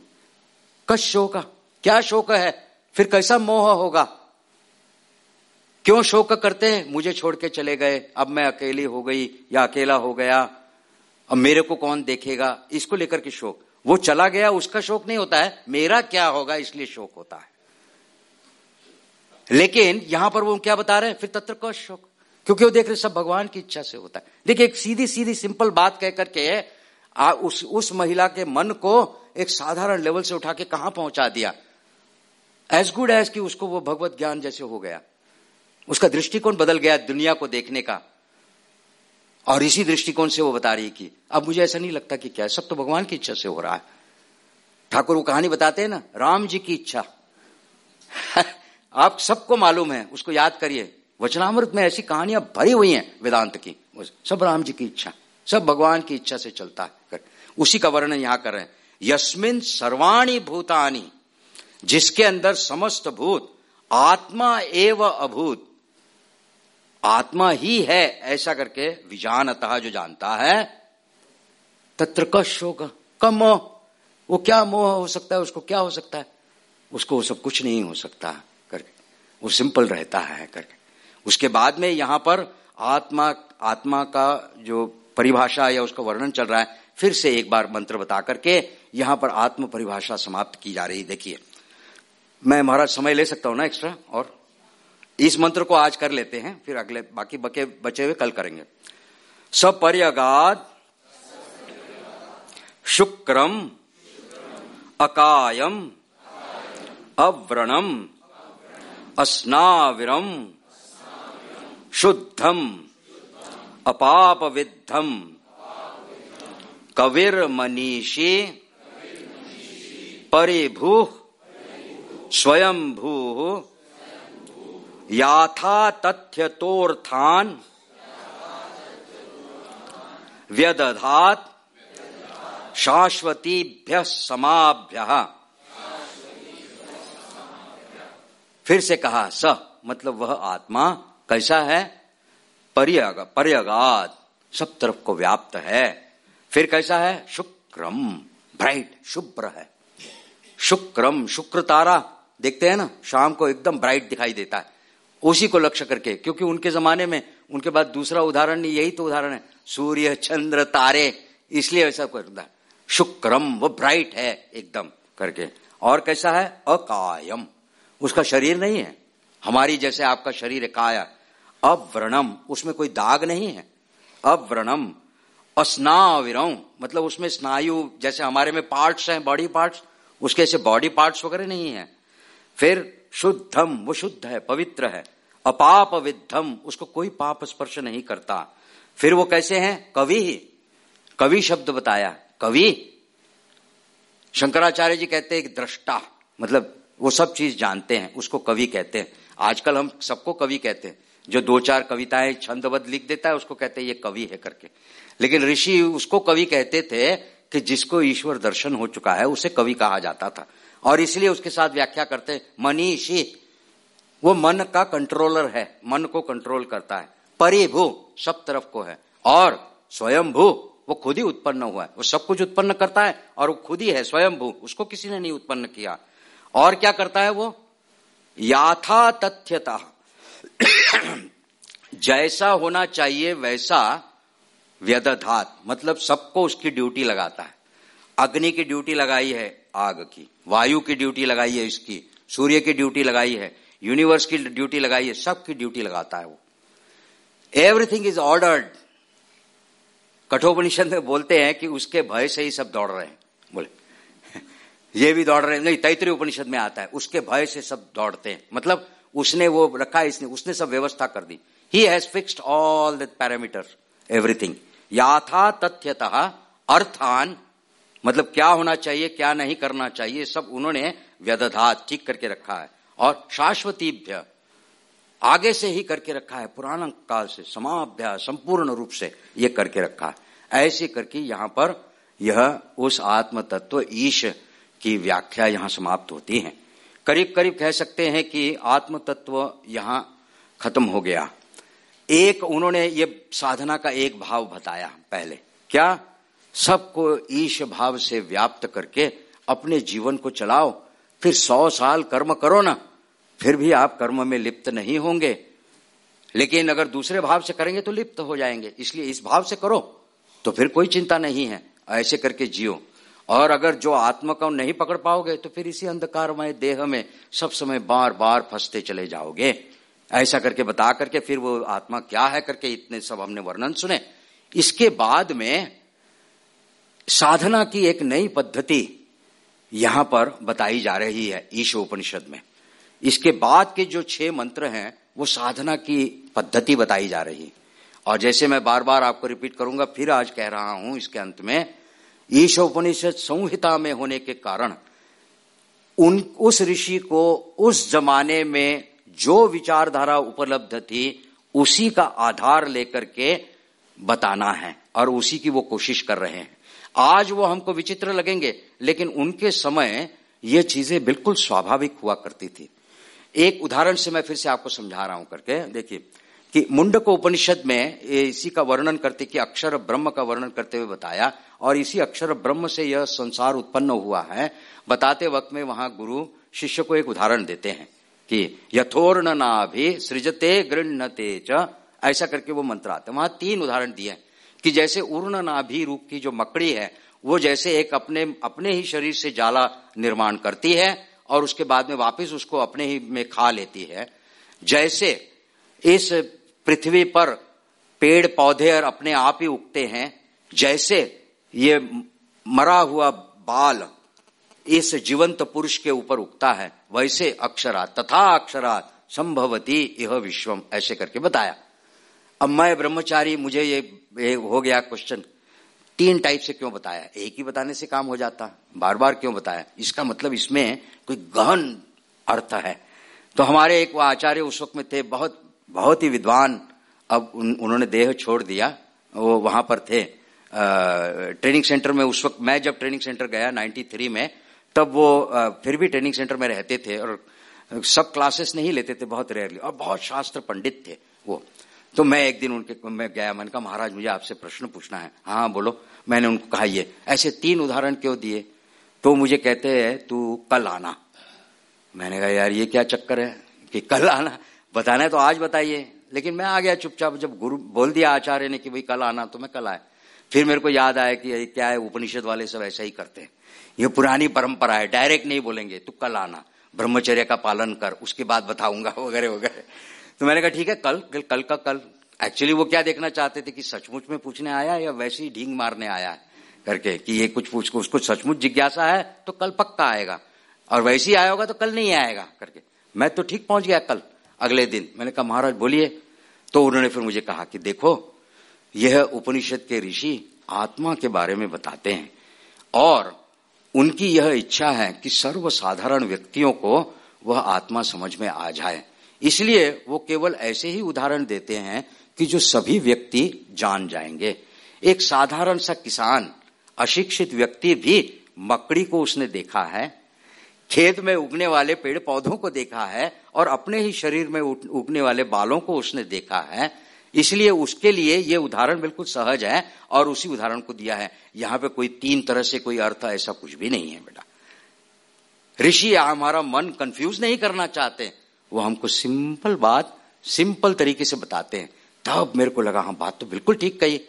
कश शोक क्या शोक है? फिर कैसा मोह होगा? क्यों शोक करते हैं? मुझे छोड़ के चले गए। अब मैं अकेली हो गई या अकेला हो गया। अब मेरे को कौन देखेगा? इसको लेकर के शोक। वो चला गया, उसका शोक नहीं होता है। मेरा क्या होगा? इसलिए शोक होता है। लेकिन यहाँ पर वो क्या बता रहे हैं? फिर तत्र का शोक। क्योंकि वो देख रहे सब भगवान की इच्छा से होता है। देखिए, एक सीधी सीधी सिंपल बात कह करके आ, उस उस महिला के मन को एक साधारण लेवल से उठा के कहाँ पहुँचा दिया? एज गुड एज कि उसको वो भगवत ज्ञान जैसे हो गया। उसका दृष्टिकोण बदल गया दुनिया को देखने का। और इसी दृष्टिकोण से वो बता रही कि अब मुझे ऐसा नहीं लगता कि क्या सब तो भगवान की इच्छा से हो रहा है। ठाकुर वो कहानी बताते हैं ना राम जी की इच्छा। आप सबको मालूम है उसको याद करिए। वचनामृत में ऐसी कहानियाँ भरी हुई हैं वेदांत की। सब राम जी की इच्छा। सब भगवान की इच्छा से चलता है। उसी का वर्णन यहाँ कर रहे हैं। यस्मिन सर्वाणी भूतानी, जिसके अंदर समस्त भूत, आत्मा एव अभूत। आत्मा ही है ऐसा करके विजानतः जो जानता है, तत्र का शोक कम मोह। वो क्या मोह हो सकता है, उसको क्या हो सकता है? उसको वो सब कुछ नहीं हो सकता करके वो सिंपल रहता है करके उसके बाद में यहाँ पर आत्मा आत्मा का जो परिभाषा या उसका वर्णन चल रहा है, फिर से एक बार मंत्र बता करके यहाँ पर आत्म परिभाषा समाप्त की जा रही देखिए, मैं महाराज समय ले सकता हूँ ना एक्स्ट्रा और इस मंत्र को आज कर लेते हैं, फिर अगले, बाकी बके, बचे हुए कल करेंगे। सपर्यगाद शुक्रम अकायम अव्रणम अस्नाविरम शुद्धम अपाप विद्धम कविर मनीषी परिभू स्वयं भू याथा तथ्यतोर्थान व्यदधात शाश्वतीभ्य समाभ्य। फिर से कहा स मतलब वह आत्मा, कैसा है? पर्यग पर्यगात सब तरफ़ को व्याप्त है। फिर कैसा है? शुक्रम, ब्राइट, शुभ्र है। शुक्रम, शुक्र तारा, देखते हैं ना, शाम को एकदम ब्राइट दिखाई देता है। उसी को लक्ष्य करके, क्योंकि उनके जमाने में, उनके बाद दूसरा उदाहरण नहीं, यही तो उदाहरण है। सूर्य, चंद्र, तारे, इसलिए ऐसा करता शुक्रम, वो ब्राइट है एकदम करके। और कैसा है? अकायम। उसका शरीर नहीं है। हमारी जैसे आपका शरीर काया अव्रणम, उसमें कोई दाग नहीं है। अव्रणम अस्नाविरम मतलब उसमें स्नायु, जैसे हमारे में पार्ट्स हैं बॉडी पार्ट्स उसके ऐसे बॉडी पार्ट्स वगैरह नहीं है। फिर शुद्धम, वो शुद्ध है, पवित्र है। अपाप विद्धम उसको कोई पाप स्पर्श नहीं करता। फिर वो कैसे हैं? कवि। ही कवि शब्द बताया। कवि। शंकराचार्य जी कहते हैं एक दृष्टा मतलब वो सब चीज़ जानते हैं, उसको कवि कहते हैं। आजकल हम सबको कवि कहते हैं। जो दो चार कविताएँ छंदबद्ध लिख देता है, उसको कहते हैं, ये कवि है करके। लेकिन ऋषि उसको कवि कहते थे कि जिसको ईश्वर दर्शन हो चुका है, उसे कवि कहा जाता था। और इसलिए उसके साथ व्याख्या करते मनीषी वो मन का कंट्रोलर है, मन को कंट्रोल करता है। परिभू सब तरफ़ को है। और स्वयंभू वो खुद ही उत्पन्न हुआ है। वो सब कुछ उत्पन्न करता है, और वो खुद ही है स्वयंभू उसको किसी ने नहीं उत्पन्न किया। और क्या करता है वो? याथा तथ्यता। जैसा होना चाहिए वैसा व्यदधात मतलब सबको उसकी ड्यूटी लगाता है। अग्नि की ड्यूटी लगाई है आग की, वायु की ड्यूटी लगाई है इसकी, सूर्य की ड्यूटी लगाई है, यूनिवर्स की ड्यूटी लगाई है, सबकी ड्यूटी लगाता है वो। एवरीथिंग इज़ ऑर्डर्ड कठोपनिषद में बोलते हैं कि उसके भय से ही सब दौड़ रहे हैं। बोले। ये भी दौड़ रहे हैं। नहीं तैतरी उपनिषद में आता है। उसके भय से सब दौड़ते हैं। मतलब उसने वो रखा, इसने, उसने सब व्यवस्था कर दी। He has fixed all the parameter everything याथा तथ्यतः अर्थान मतलब क्या होना चाहिए, क्या नहीं करना चाहिए, सब उन्होंने व्यदधात ठीक करके रखा है। और शाश्वतीभ्य, आगे से ही करके रखा है पुराना काल से, समाभ्या, संपूर्ण रूप से ये करके रखा है। ऐसे करके यहाँ पर यह उस आत्म तत्व ईश की व्याख्या यहाँ समाप्त होती है। करीब करीब कह सकते हैं कि आत्म तत्व यहाँ खत्म हो गया। एक, उन्होंने ये साधना का एक भाव बताया पहले। क्या? सबको ईश भाव से व्याप्त करके अपने जीवन को चलाओ, फिर सौ साल कर्म करो ना, फिर भी आप कर्म में लिप्त नहीं होंगे। लेकिन अगर दूसरे भाव से करेंगे तो लिप्त हो जाएँगे, इसलिए इस भाव से करो तो फिर कोई चिंता नहीं है, ऐसे करके जियो। और अगर जो आत्मा को नहीं पकड़ पाओगे तो फिर इसी अंधकारमय देह में सब समय बार बार फंसते चले जाओगे। ऐसा करके बता करके फिर वो आत्मा क्या है करके इतने सब हमने वर्णन सुने। इसके बाद में साधना की एक नई पद्धति यहाँ पर बताई जा रही है ईशो उपनिषद में। इसके बाद के जो छह मंत्र हैं, वो साधना की पद्धति बताई जा रही। और जैसे मैं बार बार आपको रिपीट करूँगा, फिर आज कह रहा हूँ इसके अंत में ईशोपनिषद संहिता में होने के कारण, उन, उस ऋषि को उस जमाने में जो विचारधारा उपलब्ध थी, उसी का आधार लेकर के बताना है और उसी की वो कोशिश कर रहे हैं। आज वो हमको विचित्र लगेंगे, लेकिन उनके समय ये चीज़ें बिल्कुल स्वाभाविक हुआ करती थी। एक उदाहरण से मैं फिर से आपको समझा रहा हूँ करके। देखिए कि मुंडक उपनिषद में इसी का वर्णन करते, कि अक्षर ब्रह्म का वर्णन करते हुए बताया, और इसी अक्षर ब्रह्म से यह संसार उत्पन्न हुआ है। बताते वक्त में वहाँ गुरु, शिष्य को एक उदाहरण देते हैं, कि यथोर्ण नाभि सृजते गृहते च, ऐसा करके वो मंत्र आते वहाँ तीन उदाहरण दिए कि जैसे उर्ण नाभि रूप की जो मकड़ी है, वो जैसे एक अपने अपने ही शरीर से जाला निर्माण करती है, और उसके बाद में वापस उसको अपने ही में खा लेती है। जैसे इस पृथ्वी पर पेड़ पौधे और अपने आप ही उगते हैं जैसे ये मरा हुआ बाल इस जीवंत पुरुष के ऊपर उगता है वैसे अक्षरा तथा अक्षरा संभवती यह विश्वम ऐसे करके बताया। अब मैं ब्रह्मचारी मुझे ये, हो गया क्वेश्चन तीन टाइप से क्यों बताया? एक ही बताने से काम हो जाता। बार बार क्यों बताया? इसका मतलब इसमें कोई गहन अर्थ है। तो हमारे एक वो आचार्य उस वक्त में थे बहुत बहुत ही विद्वान अब उन, उन्होंने देह छोड़ दिया। वो वहाँ पर थे। आ, ट्रेनिंग सेंटर में उस वक्त मैं जब ट्रेनिंग सेंटर गया 93 में तब वो आ, फिर भी ट्रेनिंग सेंटर में रहते थे और सब क्लासेस नहीं लेते थे बहुत रेयरली और बहुत शास्त्र पंडित थे वो। तो मैं एक दिन उनके मैं गया मैंने कहा महाराज मुझे आपसे प्रश्न पूछना है हाँ बोलो। मैंने उनको कहा ये ऐसे तीन उदाहरण क्यों दिए? तो मुझे कहते हैं तू कल आना। मैंने कहा यार ये क्या चक्कर है कि कल आना? बताना है तो आज बताइए। लेकिन मैं आ गया चुपचाप, जब गुरु बोल दिया आचार्य ने कि भाई कल आना तो मैं कल आया। फिर मेरे को याद आया कि क्या है, उपनिषद वाले सब ऐसा ही करते हैं। ये पुरानी परंपरा है, डायरेक्ट नहीं बोलेंगे, तू कल आना, ब्रह्मचर्य का पालन कर, उसके बाद बताऊँगा, वगैरह वगैरह। तो मैंने कहा, ठीक है, कल कल कल का कल। एक्चुअली वो क्या देखना चाहते थे कि सचमुच में पूछने आया या वैसे ही ढींग मारने आया है करके, कि ये कुछ पूछ, उसको सचमुच जिज्ञासा है तो कल पक्का आएगा। और वैसे ही आया होगा तो कल नहीं आएगा करके। मैं तो ठीक पहुँच गया कल। अगले दिन। मैंने कहा, महाराज, बोलिए। तो उन्होंने फिर मुझे कहा कि, देखो, यह उपनिषद के ऋषि आत्मा के बारे में बताते हैं और उनकी यह इच्छा है कि सर्वसाधारण व्यक्तियों को वह आत्मा समझ में आ जाए। इसलिए वो केवल ऐसे ही उदाहरण देते हैं कि जो सभी व्यक्ति जान जाएँगे। एक साधारण सा किसान, अशिक्षित व्यक्ति भी मकड़ी को उसने देखा है खेत में उगने वाले पेड़ पौधों को देखा है और अपने ही शरीर में उगने वाले बालों को उसने देखा है। इसलिए उसके लिए ये उदाहरण बिल्कुल सहज है और उसी उदाहरण को दिया है। यहाँ पे कोई तीन तरह से कोई अर्थ ऐसा कुछ भी नहीं है बेटा। ऋषि हमारा मन कंफ्यूज नहीं करना चाहते। वो हमको सिंपल बात सिंपल तरीके से बताते हैं। तब मेरे को लगा हाँ बात तो बिल्कुल ठीक कही।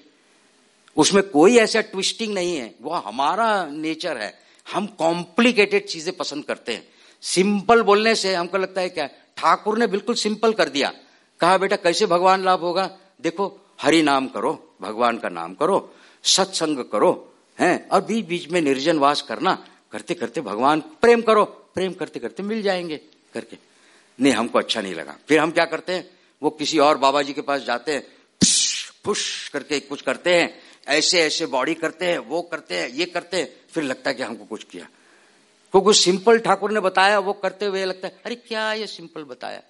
उसमें कोई ऐसा ट्विस्टिंग नहीं है। वो हमारा नेचर है। हम कॉम्प्लिकेटेड चीज़ें पसंद करते हैं। सिंपल बोलने से हमको लगता है क्या? ठाकुर ने बिल्कुल सिंपल कर दिया। कहा, बेटा, कैसे भगवान लाभ होगा? देखो, हरि नाम करो, भगवान का नाम करो, सत्संग करो, हैं? और बीच बीच में निर्जन वास करना। करते करते भगवान प्रेम करो। प्रेम करते करते मिल जाएँगे करके। नहीं, हमको अच्छा नहीं लगा। फिर हम क्या करते हैं? वो किसी और बाबा जी के पास जाते हैं फुश करके कुछ करते हैं। ऐसे ऐसे बॉडी करते हैं, वो करते हैं, ये करते हैं। फिर लगता है कि हमको कुछ किया। क्योंकि सिंपल ठाकुर ने बताया, वो करते हुए लगता है, अरे, क्या ये सिंपल बताया?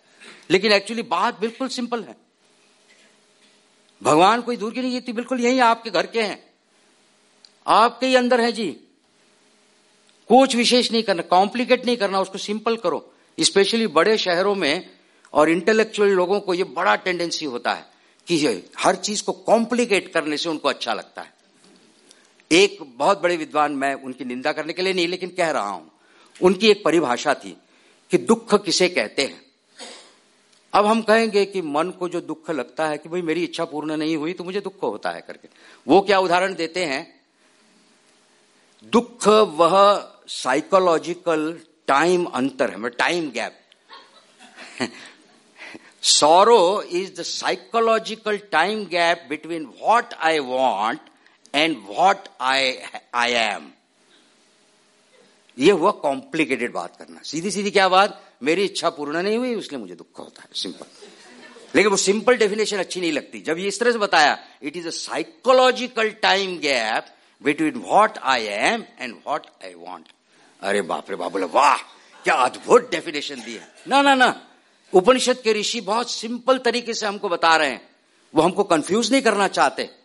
लेकिन एक्चुअली बात बिल्कुल सिंपल है। भगवान कोई दूर की नहीं थी बिल्कुल यही आपके घर के हैं। आपके ही अंदर है जी। कुछ विशेष नहीं करना कॉम्प्लिकेट नहीं करना, उसको सिंपल करो। स्पेशली बड़े शहरों में और इंटेलेक्चुअल लोगों को ये बड़ा टेंडेंसी होता है कि हर चीज़ को कॉम्प्लिकेट करने से उनको अच्छा लगता है। एक बहुत बड़े विद्वान मैं उनकी निंदा करने के लिए नहीं, लेकिन कह रहा हूँ, उनकी एक परिभाषा थी कि दुख किसे कहते हैं। अब हम कहेंगे कि मन को जो दुख लगता है कि भाई मेरी इच्छा पूर्ण नहीं हुई तो मुझे दुख होता है करके। वो क्या उदाहरण देते हैं? दुख वह साइकोलॉजिकल टाइम अंतर है time gap sorrow is the psychological time gap between what I want and what I I am ये हुआ कॉम्प्लिकेटेड बात करना। सीधी सीधी क्या बात? मेरी इच्छा पूर्ण नहीं हुई, इसलिए मुझे दुख होता है। सिंपल लेकिन वो सिंपल डेफिनेशन अच्छी नहीं लगती। जब ये इस तरह से बताया it is a psychological time gap between what I am and what I want अरे बाप रे बाप, बोले, वाह! क्या अद्भुत डेफिनेशन दी है। ना ना ना। उपनिषद के ऋषि बहुत सिंपल तरीके से हमको बता रहे हैं। वो हमको कंफ्यूज नहीं करना चाहते।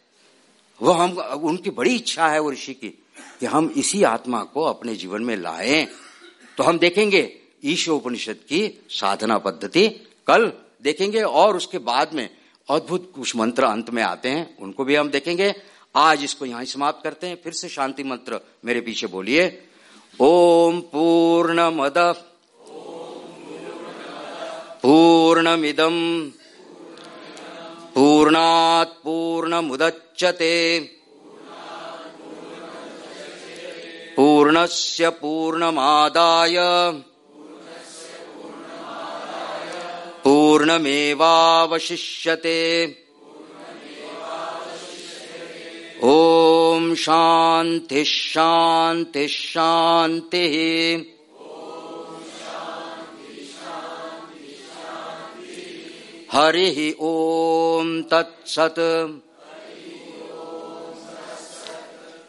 वो हम, उनकी बड़ी इच्छा है वो ऋषि की, कि हम इसी आत्मा को अपने जीवन में लाएँ। तो हम देखेंगे ईश उपनिषद की साधना पद्धति। कल देखेंगे और उसके बाद में अद्भुत कुछ मंत्र अंत में आते हैं, उनको भी हम देखेंगे। आज इसको यहाँ समाप्त करते हैं। फिर से शांति मंत्र मेरे पीछे बोलिए। ओम पूर्ण मद पूर्णमिदम् पूर्णात् पूर्णमुदच्यते पूर्णस्य पूर्णमादाय। पूर्णमेवावशिष्यते। ॐ शान्तिः शान्तिः शान्तिः। हरि ओम तत्सत।